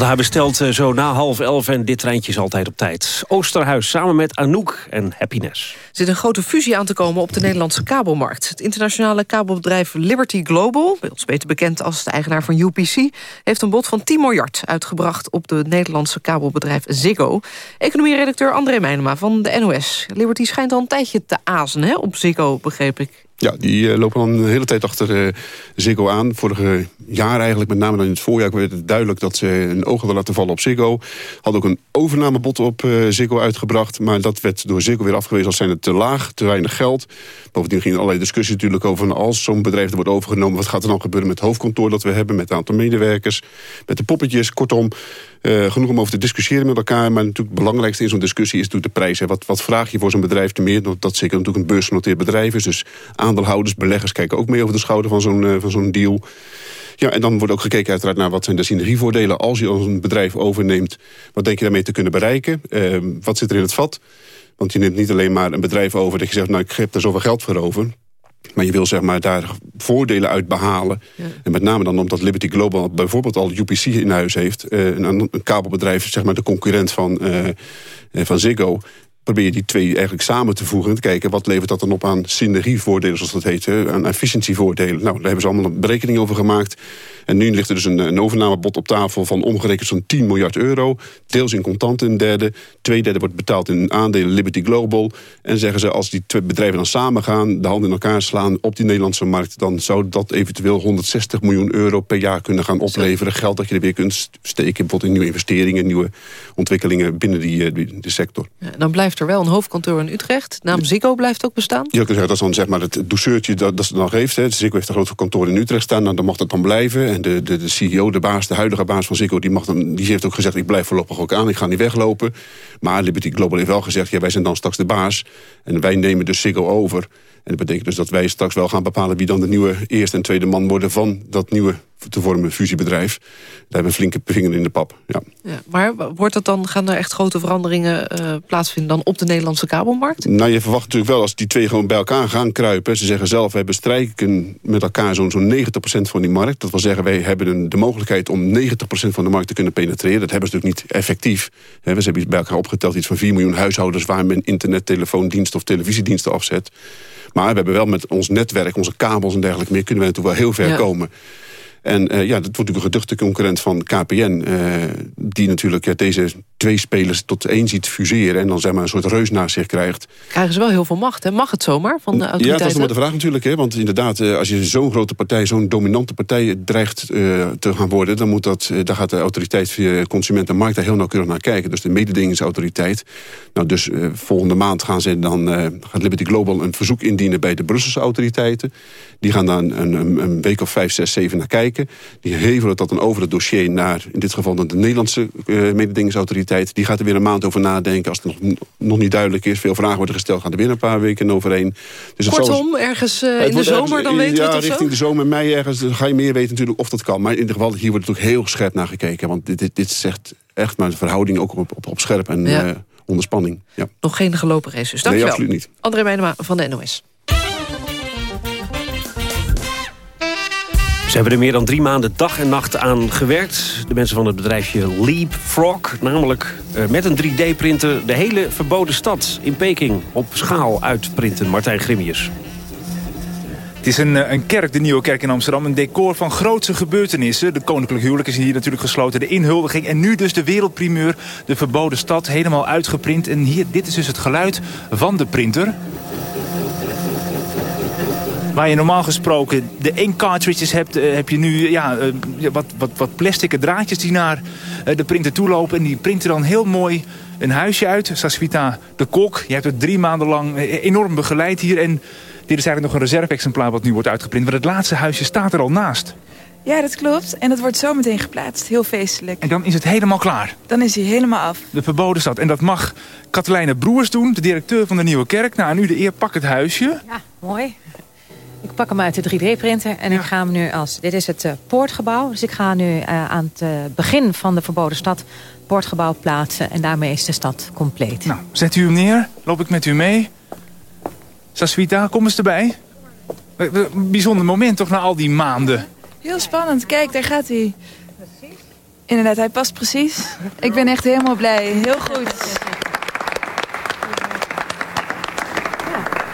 Haar besteld eh, zo na half elf en dit treintje is altijd op tijd. Oosterhuis samen met Anouk en Happiness. Er zit een grote fusie aan te komen op de Nederlandse kabelmarkt. Het internationale kabelbedrijf Liberty Global, bij ons beter bekend als de eigenaar van UPC... heeft een bod van 10 miljard uitgebracht op de Nederlandse kabelbedrijf Ziggo. Economie-redacteur André Meijnema van de NOS. Liberty schijnt al een tijdje te azen hè, op Ziggo, begreep ik. Ja, die uh, lopen al een hele tijd achter uh, Ziggo aan. Vorige jaar eigenlijk, met name dan in het voorjaar... werd het duidelijk dat ze een oog hadden laten vallen op Ziggo. Had ook een overnamebod op uh, Ziggo uitgebracht. Maar dat werd door Ziggo weer afgewezen als zijn het te laag, te weinig geld. Bovendien ging er allerlei discussie natuurlijk over... Als zo'n bedrijf er wordt overgenomen... wat gaat er dan gebeuren met het hoofdkantoor dat we hebben... met het aantal medewerkers, met de poppetjes. Kortom, genoeg om over te discussiëren met elkaar. Maar natuurlijk het belangrijkste in zo'n discussie is natuurlijk de prijs. Hè. Wat, wat vraag je voor zo'n bedrijf te meer? Dat zeker natuurlijk een beursgenoteerd bedrijf is. Dus aandeelhouders, beleggers kijken ook mee over de schouder van zo'n uh, van zo'n deal. Ja, en dan wordt ook gekeken uiteraard naar wat zijn de synergievoordelen... als je een bedrijf overneemt, wat denk je daarmee te kunnen bereiken? Uh, wat zit er in het vat? Want je neemt niet alleen maar een bedrijf over dat je zegt... nou, ik heb er zoveel geld voor over... Maar je wil zeg maar, daar voordelen uit behalen. Ja. En met name dan omdat Liberty Global bijvoorbeeld al UPC in huis heeft. Uh, een, een, kabelbedrijf, zeg maar de concurrent van, uh, van Ziggo probeer je die twee eigenlijk samen te voegen... en te kijken wat levert dat dan op aan synergievoordelen, zoals dat heet... Aan efficiëntievoordelen. Nou, daar hebben ze allemaal een berekening over gemaakt. En nu ligt er dus een, een overnamebod op tafel van omgerekend zo'n 10 miljard euro. Deels in contant een derde. Twee derde wordt betaald in aandelen Liberty Global. En zeggen ze, als die twee bedrijven dan samen gaan... de handen in elkaar slaan op die Nederlandse markt... dan zou dat eventueel 160 miljoen euro per jaar kunnen gaan opleveren. Geld dat je er weer kunt steken bijvoorbeeld in nieuwe investeringen... nieuwe ontwikkelingen binnen die, die, die sector. Ja, dan blijft er wel een hoofdkantoor in Utrecht. Naam Ziggo blijft ook bestaan? Ja, dat is dan zeg maar het douceurtje dat, dat ze dan geeft. Hè. Ziggo heeft een groot kantoor in Utrecht staan. Nou, dan mag dat dan blijven. En de, de, de CEO, de baas, de huidige baas van Ziggo... Die, mag dan, die heeft ook gezegd, ik blijf voorlopig ook aan. Ik ga niet weglopen. Maar Liberty Global heeft wel gezegd... ja, wij zijn dan straks de baas. En wij nemen dus Ziggo over. En dat betekent dus dat wij straks wel gaan bepalen... wie dan de nieuwe eerste en tweede man worden van dat nieuwe te vormen fusiebedrijf. Daar hebben we een flinke vinger in de pap. Ja. ja maar wordt dat dan, gaan er echt grote veranderingen uh, plaatsvinden... dan op de Nederlandse kabelmarkt? Nou, je verwacht natuurlijk wel als die twee gewoon bij elkaar gaan kruipen. Ze zeggen zelf, wij bestrijken met elkaar zo'n zo'n 90% van die markt. Dat wil zeggen, wij hebben de mogelijkheid om 90% van de markt te kunnen penetreren. Dat hebben ze natuurlijk niet effectief. We hebben bij elkaar opgeteld iets van 4 miljoen huishoudens... waar men internet, telefoondiensten of televisiediensten afzet. Maar we hebben wel met ons netwerk, onze kabels en dergelijke meer... kunnen we natuurlijk wel heel ver ja. komen. En uh, ja, dat wordt natuurlijk een geduchte concurrent van KPN... Uh, die natuurlijk ja, deze twee spelers tot één ziet fuseren... en dan zeg maar een soort reus naast zich krijgt. Krijgen ze wel heel veel macht, hè? Mag het zomaar van de autoriteiten? Ja, dat is nog maar de vraag natuurlijk. Hè? Want inderdaad, uh, als je zo'n grote partij... zo'n dominante partij dreigt te gaan worden... dan moet dat, daar gaat de autoriteit via consument en markt... daar heel nauwkeurig naar kijken. Dus de mededingingsautoriteit. Nou, dus volgende maand gaan ze dan, gaat Liberty Global een verzoek indienen... bij de Brusselse autoriteiten. Die gaan dan een, een, een week of vijf, zes, zeven naar kijken. Die hevelen dat dan over het dossier naar, in dit geval de Nederlandse uh, mededingingsautoriteit. Die gaat er weer een maand over nadenken. Als het nog, nog niet duidelijk is, veel vragen worden gesteld, gaan er weer een paar weken overheen. Dus Kortom, ergens uh, in de zomer, dan weten ja, we het Ja, richting de zomer, mei ergens, dan ga je meer weten natuurlijk of dat kan. Maar in ieder geval, hier wordt natuurlijk heel scherp naar gekeken. Want dit, dit, dit zegt echt maar de verhouding ook op, op, op scherp en ja. uh, onder spanning. Ja. Nog geen gelopen race, dus dankjewel. Nee, absoluut niet. André Meijnema van de NOS. Ze hebben er meer dan drie maanden dag en nacht aan gewerkt. De mensen van het bedrijfje Leapfrog. Namelijk uh, met een 3D-printer de hele verboden stad in Peking op schaal uitprinten. Martijn Grimius. Het is een, een kerk, de Nieuwe Kerk in Amsterdam. Een decor van grootse gebeurtenissen. De koninklijk huwelijk is hier natuurlijk gesloten. De inhuldiging en nu dus de wereldprimeur. De verboden stad, helemaal uitgeprint. En hier, dit is dus het geluid van de printer. Waar je normaal gesproken de ink cartridges hebt, uh, heb je nu ja, uh, wat, wat, wat plastic draadjes die naar uh, de printer toe lopen. En die printen dan heel mooi een huisje uit. Sasvita de Kok, je hebt het drie maanden lang enorm begeleid hier. En dit is eigenlijk nog een reserve-exemplaar wat nu wordt uitgeprint. Maar het laatste huisje staat er al naast. Ja, dat klopt. En dat wordt zo meteen geplaatst. Heel feestelijk. En dan is het helemaal klaar? Dan is hij helemaal af. De verboden stad. En dat mag Katelijne Broers doen, de directeur van de Nieuwe Kerk. Nou, en nu de eer, pak het huisje. Ja, mooi. Ik pak hem uit de 3D-printer en ja. ik ga hem nu als... Dit is het uh, poortgebouw. Dus ik ga nu uh, aan het uh, begin van de verboden stad poortgebouw plaatsen. En daarmee is de stad compleet. Nou, zet u hem neer. Loop ik met u mee. Saswita, kom eens erbij. Een bijzonder moment toch na al die maanden. Heel spannend. Kijk, daar gaat hij. Inderdaad, hij past precies. Ik ben echt helemaal blij. Heel goed.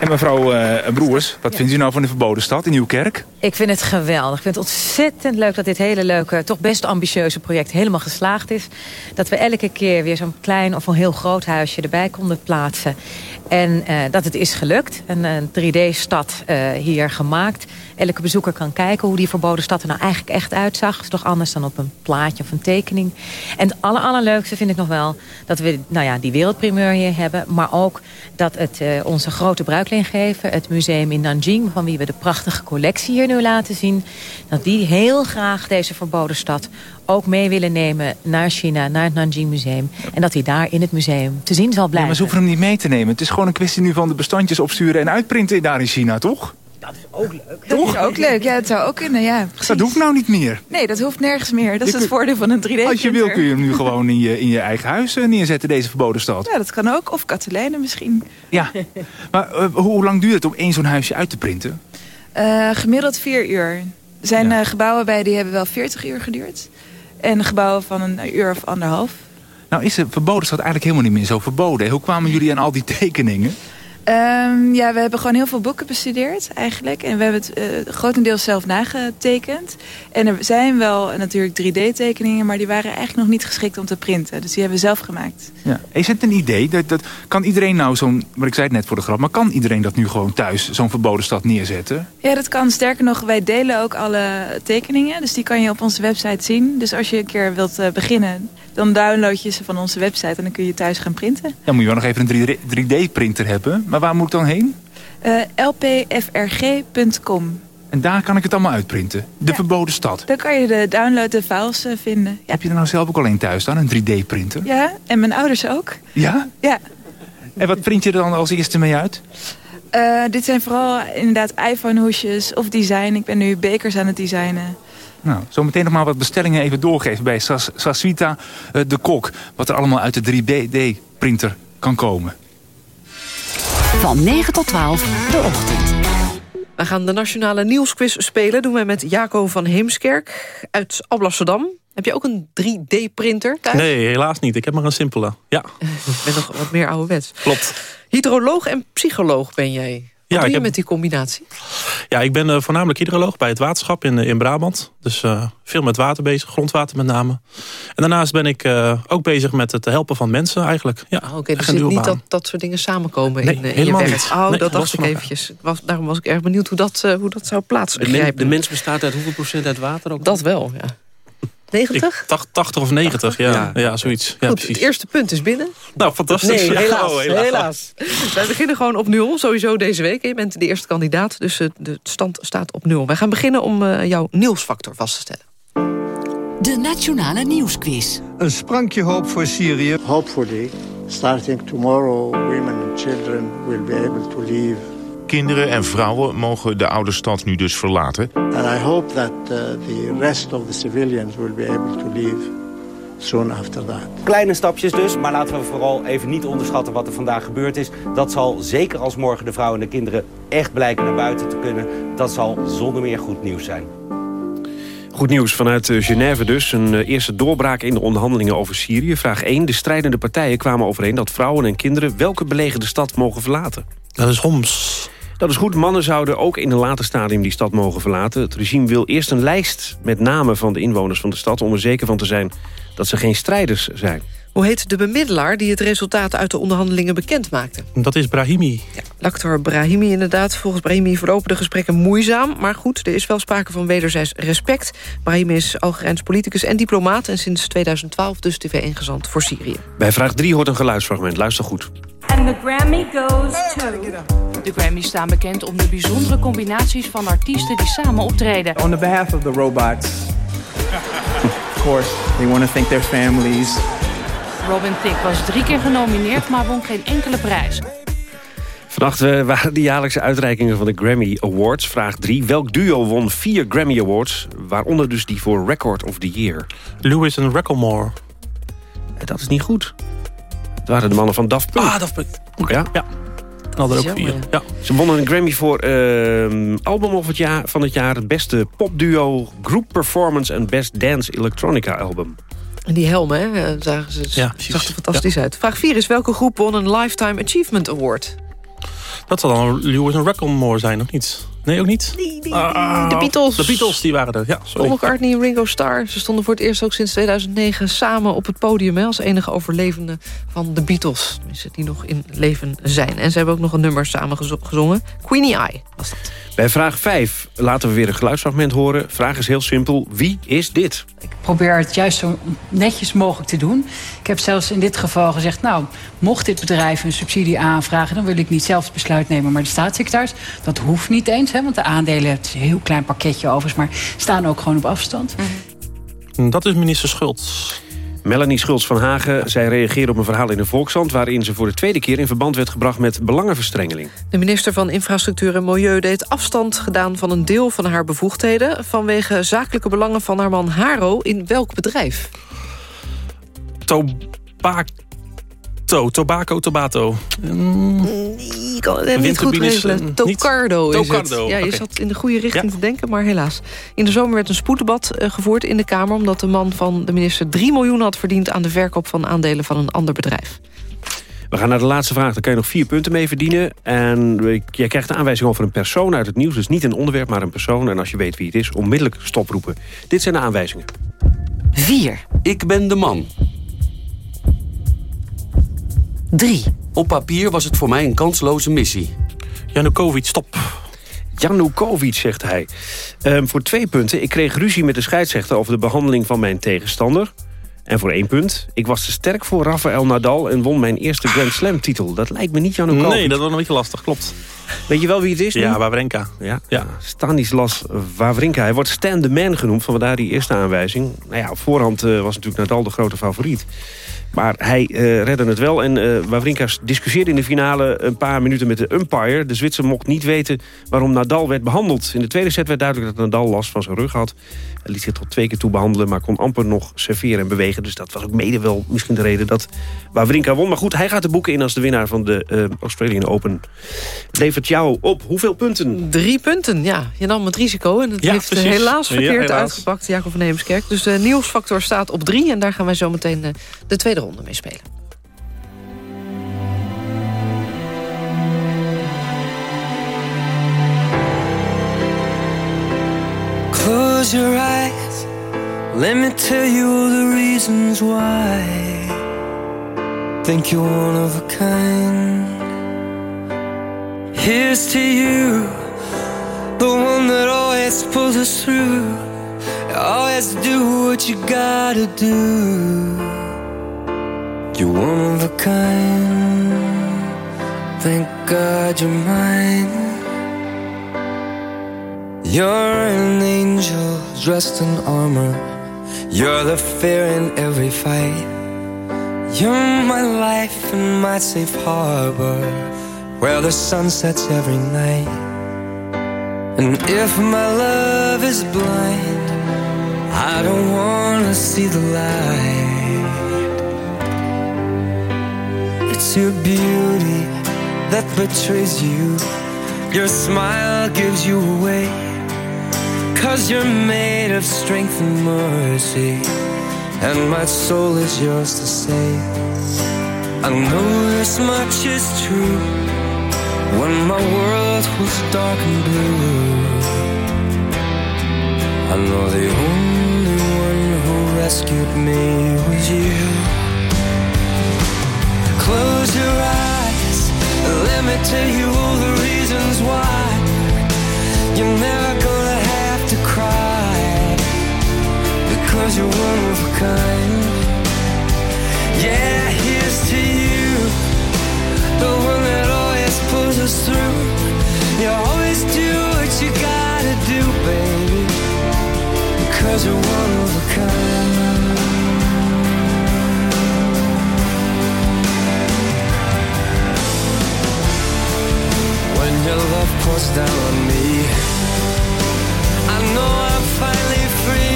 En mevrouw eh, Broers, wat vindt u nou van de verboden stad in Nieuwkerk? Ik vind het geweldig. Ik vind het ontzettend leuk dat dit hele leuke, toch best ambitieuze project helemaal geslaagd is. Dat we elke keer weer zo'n klein of een heel groot huisje erbij konden plaatsen. En uh, dat het is gelukt. Een, een 3D-stad uh, hier gemaakt. Elke bezoeker kan kijken hoe die verboden stad er nou eigenlijk echt uitzag. Is toch anders dan op een plaatje of een tekening. En het aller, allerleukste vind ik nog wel dat we nou ja, die wereldprimeur hier hebben. Maar ook dat het uh, onze grote bruikleen het museum in Nanjing... van wie we de prachtige collectie hier nu laten zien... dat die heel graag deze verboden stad ook mee willen nemen naar China, naar het Nanjing Museum. En dat hij daar in het museum te zien zal blijven. Ja, maar ze hoeven hem niet mee te nemen. Het is gewoon een kwestie nu van de bestandjes opsturen en uitprinten daar in China, toch? Dat is ook leuk. Dat is ook leuk, ja, dat zou ook kunnen, ja. Precies. Dat hoeft nou niet meer. Nee, dat hoeft nergens meer. Dat is het voordeel van een 3D-printer. Als je wil kun je hem nu gewoon in je, in je eigen huis eh, neerzetten, deze verboden stad. Ja, dat kan ook. Of Katelijnen misschien. Ja, maar uh, hoe lang duurt het om één zo'n huisje uit te printen? Uh, gemiddeld vier uur. Er zijn ja. gebouwen bij die hebben wel 40 uur geduurd. En gebouwen van een uur of anderhalf. Nou is de verboden stad eigenlijk helemaal niet meer zo verboden. Hoe kwamen jullie aan al die tekeningen? Um, ja, we hebben gewoon heel veel boeken bestudeerd eigenlijk. En we hebben het uh, grotendeels zelf nagetekend. En er zijn wel natuurlijk 3D-tekeningen, maar die waren eigenlijk nog niet geschikt om te printen. Dus die hebben we zelf gemaakt. Ja. Is het een idee? Dat, dat, kan iedereen nou zo'n, maar ik zei het net voor de grap, maar kan iedereen dat nu gewoon thuis, zo'n verboden stad neerzetten? Ja, dat kan. Sterker nog, wij delen ook alle tekeningen. Dus die kan je op onze website zien. Dus als je een keer wilt uh, beginnen, dan download je ze van onze website en dan kun je thuis gaan printen. Dan moet je wel nog even een 3D-printer hebben. Maar waar moet ik dan heen? Uh, lpfrg.com. En daar kan ik het allemaal uitprinten? De ja. verboden stad? Dan kan je de download de files uh, vinden. Ja. Heb je er nou zelf ook alleen thuis staan, een 3D-printer? Ja, en mijn ouders ook. Ja? Ja. En wat print je er dan als eerste mee uit? Uh, dit zijn vooral inderdaad iPhone-hoesjes of design. Ik ben nu bekers aan het designen. Nou, zometeen nog maar wat bestellingen even doorgeven bij Sas Saswita uh, de Kok. Wat er allemaal uit de 3D-printer kan komen. Van 9 tot 12, de ochtend. We gaan de Nationale Nieuwsquiz spelen. Doen wij met Jaco van Heemskerk uit Alblasserdam. Heb je ook een 3D-printer thuis? Nee, helaas niet. Ik heb maar een simpele. Ja. Ik ben nog wat meer ouderwets. Klopt. Hydroloog en psycholoog ben jij. Wat ja, doe je heb... met die combinatie? Ja, ik ben uh, voornamelijk hydroloog bij het waterschap in, in Brabant. Dus uh, veel met water bezig, grondwater met name. En daarnaast ben ik uh, ook bezig met het helpen van mensen eigenlijk. Ja, oh, Oké, okay, dus het niet dat dat soort dingen samenkomen nee, in, je werk? Niet. Oh, nee, dat dacht ik eventjes. Was, daarom was ik erg benieuwd hoe dat, hoe dat zou plaatsgrijpen. De, men, de mens bestaat uit hoeveel procent uit water? Ook? Dat wel, ja. 90? Ik, 80 of 90, ja. Ja, ja zoiets. Ja, Goed, precies. het eerste punt is binnen. Nou, fantastisch. Nee, helaas. Oh, helaas. helaas. Wij beginnen gewoon op nul, sowieso deze week. Je bent de eerste kandidaat, dus de stand staat op nul. Wij gaan beginnen om uh, jouw nieuwsfactor vast te stellen. De Nationale Nieuwsquiz. Een sprankje hoop voor Syrië. Hopefully, starting tomorrow, women and children will be able to leave Kinderen en vrouwen mogen de oude stad nu dus verlaten. And I hope that uh, the rest of the civilians will be able to leave soon after that. Kleine stapjes dus, maar laten we vooral even niet onderschatten wat er vandaag gebeurd is. Dat zal zeker als morgen de vrouwen en de kinderen echt blijken naar buiten te kunnen. Dat zal zonder meer goed nieuws zijn. Goed nieuws vanuit Genève dus. Een eerste doorbraak in de onderhandelingen over Syrië. Vraag 1. De strijdende partijen kwamen overeen dat vrouwen en kinderen... welke belegerde stad mogen verlaten. Dat is Homs. Dat is goed. Mannen zouden ook in een later stadium die stad mogen verlaten. Het regime wil eerst een lijst met namen van de inwoners van de stad... om er zeker van te zijn dat ze geen strijders zijn. Hoe heet de bemiddelaar die het resultaat uit de onderhandelingen bekend maakte? Dat is Brahimi. Ja, Laktor Brahimi inderdaad. Volgens Brahimi verlopen de gesprekken moeizaam. Maar goed, er is wel sprake van wederzijds respect. Brahimi is Algerijns politicus en diplomaat... en sinds 2012 dus tv-ingezant voor Syrië. Bij vraag 3 hoort een geluidsfragment. Luister goed. And the Grammy goes to... De Grammys staan bekend om de bijzondere combinaties van artiesten die samen optreden. On the behalf of the robots, of course, they want to thank their families. Robin Thicke was drie keer genomineerd, maar won geen enkele prijs. Vannacht waren de jaarlijkse uitreikingen van de Grammy Awards. Vraag 3. Welk duo won vier Grammy Awards? Waaronder dus die voor Record of the Year. Lewis en Recklemore. Dat is niet goed. Het waren de mannen van Daft Punk. Ah, Daft Punk. Okay. Ja. ja. Hadden ook vier. Ja. Ze wonnen een Grammy voor uh, album of het jaar, van het jaar... het beste popduo, group performance en best dance electronica album. En die helmen, hè, eh, zagen ze, Ja, zag er fantastisch uit. Vraag 4 is welke groep won een Lifetime Achievement Award? Dat zal dan Lewis en Racklemore zijn, of niet? Nee, ook niet? Ah, de Beatles. De Beatles, die waren er, ja. Sorry. Paul McCartney en Ringo Starr. Ze stonden voor het eerst ook sinds 2009 samen op het podium... Hè, als enige overlevende van de Beatles. Tenminste, die nog in leven zijn. En ze hebben ook nog een nummer samen gezo- gezongen. Queenie Eye was dat. Bij vraag 5 laten we weer een geluidsfragment horen. Vraag is heel simpel. Wie is dit? probeer het juist zo netjes mogelijk te doen. Ik heb zelfs in dit geval gezegd... nou, mocht dit bedrijf een subsidie aanvragen... dan wil ik niet zelf het besluit nemen, maar de staatssecretaris. Dat hoeft niet eens, hè, want de aandelen... het is een heel klein pakketje overigens... maar staan ook gewoon op afstand. Dat is minister Schultz. Melanie Schultz van Hagen. Zij reageerde op een verhaal in de Volkskrant... waarin ze voor de tweede keer in verband werd gebracht met belangenverstrengeling. De minister van Infrastructuur en Milieu deed afstand gedaan van een deel van haar bevoegdheden... vanwege zakelijke belangen van haar man Haro in welk bedrijf? Tobacco, tobacco, tobato. Ik kan het niet goed regelen. eh, Tocardo niet? is Tocardo, het. Ja, je zat in de goede richting te denken, maar helaas. In de zomer werd een spoeddebat eh, gevoerd in de Kamer... omdat de man van de minister 3 miljoen had verdiend... aan de verkoop van aandelen van een ander bedrijf. We gaan naar de laatste vraag. Daar kan je nog vier punten mee verdienen. En jij krijgt de aanwijzing over een persoon uit het nieuws. Dus niet een onderwerp, maar een persoon. En als je weet wie het is, onmiddellijk stoproepen. Dit zijn de aanwijzingen. 4. Ik ben de man. 3. Op papier was het voor mij een kansloze missie. Janukovic, stop. Janukovic, zegt hij. Ehm, voor twee punten. Ik kreeg ruzie met de scheidsrechter over de behandeling van mijn tegenstander. En voor één punt. Ik was te sterk voor Rafael Nadal en won mijn eerste Grand Slam titel. Dat lijkt me niet Janukovic. Nee, dat was nog een beetje lastig, klopt. Weet je wel wie het is? nu? Ja, Wawrinka. Ja, ja. Stanislas Wawrinka. Hij wordt Stan the Man genoemd, vandaar die eerste aanwijzing. Nou ja, op voorhand eh, was natuurlijk Nadal de grote favoriet. Maar hij eh, redde het wel. En eh Wawrinka discussieerde in de finale een paar minuten met de umpire. De Zwitser mocht niet weten waarom Nadal werd behandeld. In de tweede set werd duidelijk dat Nadal last van zijn rug had. Hij liet zich tot twee keer toe behandelen, maar kon amper nog serveren en bewegen. Dus dat was ook mede wel misschien de reden dat Wawrinka won. Maar goed, hij gaat de boeken in als de winnaar van de eh, Australian Open. Levert jou op hoeveel punten? Drie punten, ja. Je nam het risico en het Ja, heeft precies. helaas Ja, verkeerd helaas. uitgepakt, Jacob van Heemskerk. Dus de nieuwsfactor staat op drie en daar gaan wij zo meteen de tweede ronde mee spelen. Close your eyes. Let me tell you all the reasons why. Think you're one of a kind. Here's to you, the one that always pulls us through. Always do what you gotta do. You're one of a kind. Thank God you're mine. You're an angel dressed in armor. You're the fear in every fight. You're my life and my safe harbor, where the sun sets every night. And if my love is blind, I don't wanna see the light. It's your beauty that betrays you. Your smile gives you away. Cause you're made of strength and mercy. And my soul is yours to save. I know this much is true. When my world was dark and blue, I know the only one who rescued me was you. Close your eyes let me tell you all the reasons why you're never gonna have to cry because you're one of a kind. Yeah, here's to you, the one that always pulls us through. You always do what you gotta do, baby, because you're one of a kind. Your love pours down on me, I know I'm finally free.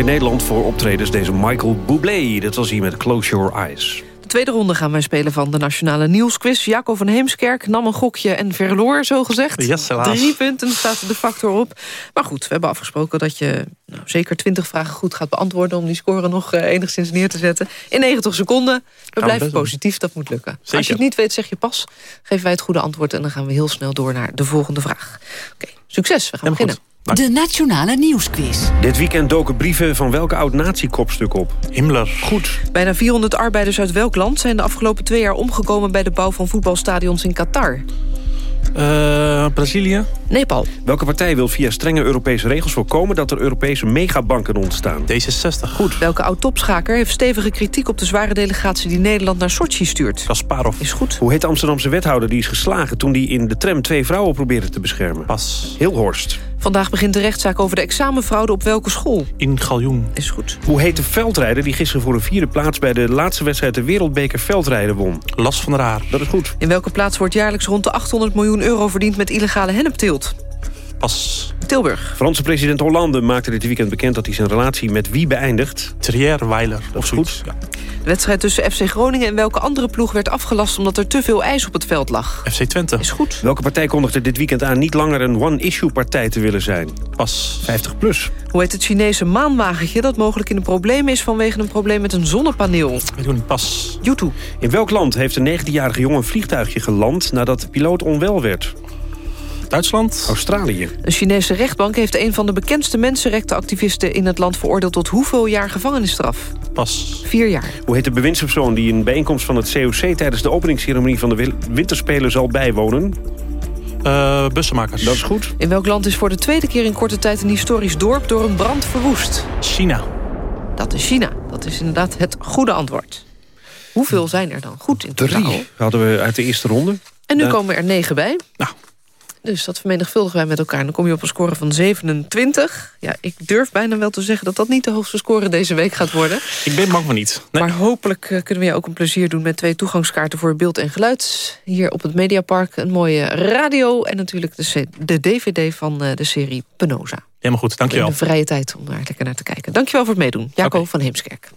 In Nederland voor optredens deze Michael Bublé. Dat was hier met Close Your Eyes. De tweede ronde gaan wij spelen van de Nationale Nieuwsquiz. Jaco van Heemskerk nam een gokje en verloor, zo gezegd. Yes, helaas. Drie punten staat de factor op. Maar goed, we hebben afgesproken dat je nou, zeker 20 vragen goed gaat beantwoorden... om die score nog eh, enigszins neer te zetten. In 90 seconden. We blijven positief, dat moet lukken. Zeker. Als je het niet weet, zeg je pas. Geven wij het goede antwoord en dan gaan we heel snel door naar de volgende vraag. Oké, succes. We gaan beginnen. De Nationale Nieuwsquiz. Dit weekend doken brieven van welke oud-nazi-kopstuk op? Himmler. Goed. Bijna 400 arbeiders uit welk land zijn de afgelopen twee jaar omgekomen... bij de bouw van voetbalstadions in Qatar? Eh, Brazilië. Nepal. Welke partij wil via strenge Europese regels voorkomen... dat er Europese megabanken ontstaan? D66. Goed. Welke oud-topschaker heeft stevige kritiek op de zware delegatie... die Nederland naar Sochi stuurt? Kasparov. Is goed. Hoe heet de Amsterdamse wethouder die is geslagen... toen die in de tram twee vrouwen probeerde te beschermen? Pas. Hilhorst. Vandaag begint de rechtszaak over de examenfraude op welke school? In Galjoen. Is goed. Hoe heet de veldrijder die gisteren voor een vierde plaats... bij de laatste wedstrijd de Wereldbeker veldrijden won? Las van der Haar. Dat is goed. In welke plaats wordt jaarlijks rond de 800 miljoen euro verdiend... met illegale hennepteelt? Pas. Tilburg. Franse president Hollande maakte dit weekend bekend... dat hij zijn relatie met wie beëindigt? Thierry Weiler. Dat is goed. Ja. De wedstrijd tussen FC Groningen en welke andere ploeg werd afgelast... omdat er te veel ijs op het veld lag? FC Twente. Is goed. Welke partij kondigde dit weekend aan... niet langer een one-issue-partij te willen zijn? Pas. 50 plus. Hoe heet het Chinese maanwagentje dat mogelijk in een probleem is... vanwege een probleem met een zonnepaneel? Ik doe niet pas. YouTube. In welk land heeft een 19-jarige jongen een vliegtuigje geland... nadat de piloot onwel werd? Duitsland. Australië. Een Chinese rechtbank heeft een van de bekendste mensenrechtenactivisten in het land veroordeeld tot hoeveel jaar gevangenisstraf? Pas. Vier jaar. Hoe heet de bewindspersoon die een bijeenkomst van het COC... tijdens de openingsceremonie van de Winterspelen zal bijwonen? Eh bussenmakers. Dat is goed. In welk land is voor de tweede keer in korte tijd een historisch dorp door een brand verwoest? China. Dat is China. Dat is inderdaad het goede antwoord. Hoeveel zijn er dan goed in totaal? Drie hadden we uit de eerste ronde. En nu Ja. komen er negen bij. Nou. Dus dat vermenigvuldigen wij met elkaar. Dan kom je op een score van 27. Ja, ik durf bijna wel te zeggen dat dat niet de hoogste score deze week gaat worden. Ik ben bang van niet. Nee. Maar hopelijk eh, kunnen we je ook een plezier doen... met twee toegangskaarten voor beeld en geluid. Hier op het Mediapark een mooie radio... en natuurlijk de, de DVD van eh, de serie Penosa. Helemaal goed, In dankjewel. de vrije tijd om daar lekker naar te kijken. Dankjewel voor het meedoen. Jaco van Heemskerk.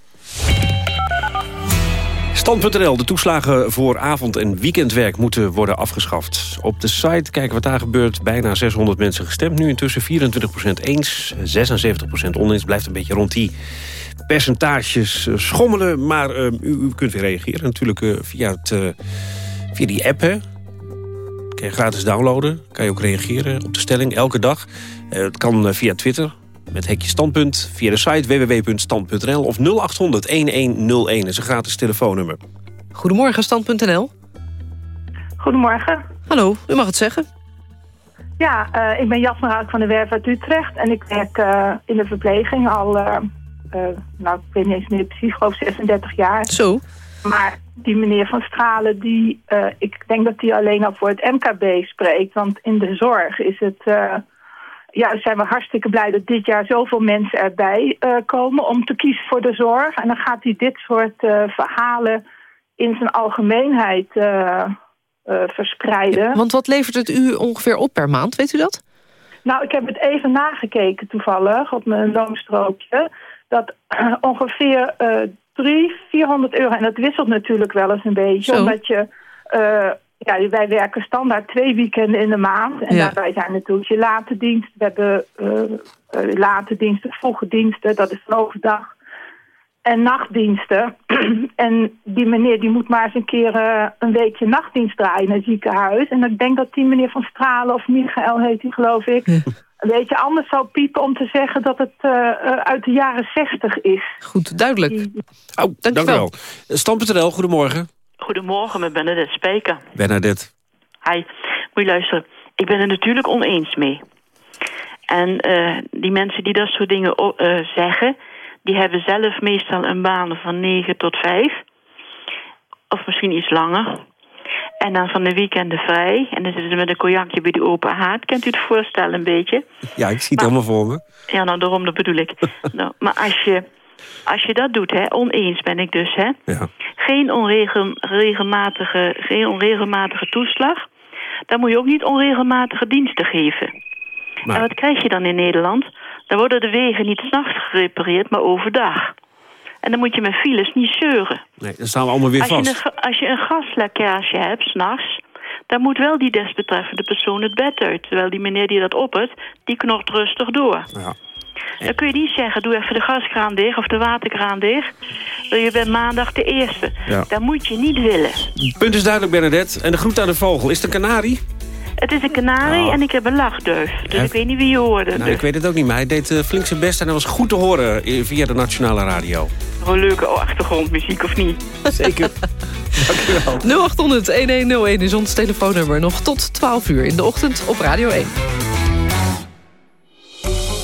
Stand.nl, de toeslagen voor avond- en weekendwerk moeten worden afgeschaft. Op de site kijken wat daar gebeurt. Bijna 600 mensen gestemd. Nu intussen 24% eens, 76% oneens. Blijft een beetje rond die percentages eh, schommelen. Maar eh, u, kunt weer reageren. Natuurlijk eh, via, het, via die app, hè. Kan je gratis downloaden. Kan je ook reageren op de stelling elke dag. Het kan via Twitter. Met hekje standpunt via de site www.stand.nl of 0800 1101. Dat is een gratis telefoonnummer. Goedemorgen, stand.nl. Goedemorgen. Hallo, u mag het zeggen. Ja, eh, ik ben Jasper Hout van de Werf uit Utrecht. En ik werk eh, in de verpleging al, eh, eh, nou ik weet niet eens meer precies, geloof 36 jaar. Zo. Maar die meneer Van Stralen, die, eh, ik denk dat hij alleen al voor het MKB spreekt. Want in de zorg is het, ja, zijn we hartstikke blij dat dit jaar zoveel mensen erbij eh, komen om te kiezen voor de zorg. En dan gaat hij dit soort eh, verhalen in zijn algemeenheid eh, verspreiden. Want wat levert het u ongeveer op per maand, weet u dat? Nou, ik heb het even nagekeken toevallig op mijn loonstrookje. Dat ongeveer eh 300, 400 euro, en dat wisselt natuurlijk wel eens een beetje. Zo. Omdat je, ja, wij werken standaard twee weekenden in de maand. En Ja. daarbij zijn natuurlijk je late dienst. We hebben eh, eh, late diensten, vroege diensten, dat is van overdag. En nachtdiensten. en die meneer die moet maar eens een keer eh, een weekje nachtdienst draaien in het ziekenhuis. En ik denk dat die meneer Van Stralen, of Michael heet die geloof ik... een beetje anders zou piepen om te zeggen dat het uit de jaren zestig is. Goed, duidelijk. Oh, dank u wel. Goedemorgen. Goedemorgen, met Bernadette Speker. Bernadette. Hi, moet je luisteren. Ik ben er natuurlijk oneens mee. En eh, die mensen die dat soort dingen eh, zeggen... die hebben zelf meestal een baan van 9 tot 5. Of misschien iets langer. En dan van de weekenden vrij. En dan zitten ze met een cognacje bij die open haard. Kent u het voorstellen een beetje? Ja, ik zie het helemaal voor me. Ja, nou, daarom dat bedoel ik. nou, maar als je, als je dat doet, hè, oneens ben ik dus, hè. Ja. Geen, onregel, regelmatige, geen onregelmatige toeslag. Dan moet je ook niet onregelmatige diensten geven. Maar- En wat krijg je dan in Nederland? Dan worden de wegen niet s'nachts gerepareerd, maar overdag. En dan moet je met files niet zeuren. Nee, dan staan we allemaal weer Als je, een, vast. als je een gaslekkage hebt, s'nachts... dan moet wel die desbetreffende persoon het bed uit. Terwijl die meneer die dat oppert, die knort rustig door. Ja. Dan kun je niet zeggen, doe even de gaskraan dicht of de waterkraan dicht. Je bent maandag de eerste. Ja. Dat moet je niet willen. Punt is duidelijk, Bernadette. En de groet aan de vogel. Is het een kanarie? Het is een kanarie Oh. en ik heb een lachduif. Dus ik weet niet wie je hoorde. Nou, ik weet het ook niet, maar hij deed eh, flink zijn best... en hij was goed te horen eh, via de Nationale Radio. Gewoon leuke achtergrondmuziek of niet? Zeker. Dankjewel. 0800-1101 is ons telefoonnummer. Nog tot 12 uur in de ochtend op Radio 1.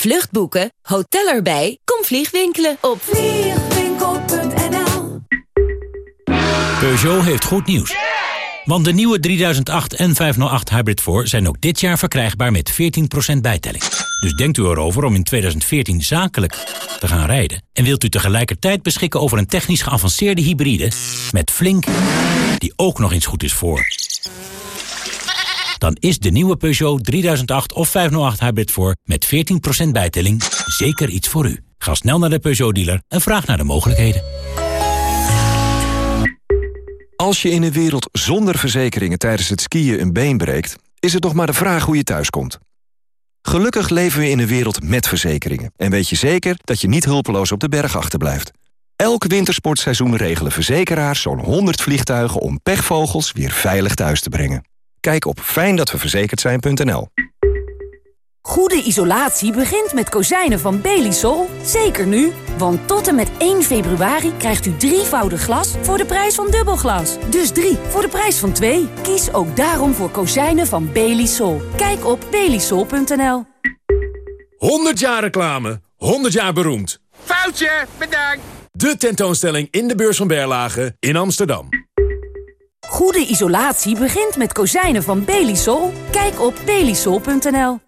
Vluchtboeken, hotel erbij, kom vliegwinkelen op vliegwinkel.nl Peugeot heeft goed nieuws. Want de nieuwe 3008 en 508 Hybrid 4 zijn ook dit jaar verkrijgbaar met 14% bijtelling. Dus denkt u erover om in 2014 zakelijk te gaan rijden... en wilt u tegelijkertijd beschikken over een technisch geavanceerde hybride... met Flink, die ook nog eens goed is voor... dan is de nieuwe Peugeot 3008 of 508 Hybrid 4 met 14% bijtelling zeker iets voor u. Ga snel naar de Peugeot-dealer en vraag naar de mogelijkheden. Als je in een wereld zonder verzekeringen tijdens het skiën een been breekt... is het nog maar de vraag hoe je thuiskomt. Gelukkig leven we in een wereld met verzekeringen... en weet je zeker dat je niet hulpeloos op de berg achterblijft. Elk wintersportseizoen regelen verzekeraars zo'n 100 vliegtuigen... om pechvogels weer veilig thuis te brengen. Kijk op fijndatweverzekerd zijn.nl. Goede isolatie begint met kozijnen van Belisol. Zeker nu, want tot en met 1 februari krijgt u drievoudig glas voor de prijs van dubbelglas. Dus drie voor de prijs van twee. Kies ook daarom voor kozijnen van Belisol. Kijk op belisol.nl. 100 jaar reclame, 100 jaar beroemd. Foutje, bedankt. De tentoonstelling in de beurs van Berlage in Amsterdam. Goede isolatie begint met kozijnen van Belisol. Kijk op belisol.nl.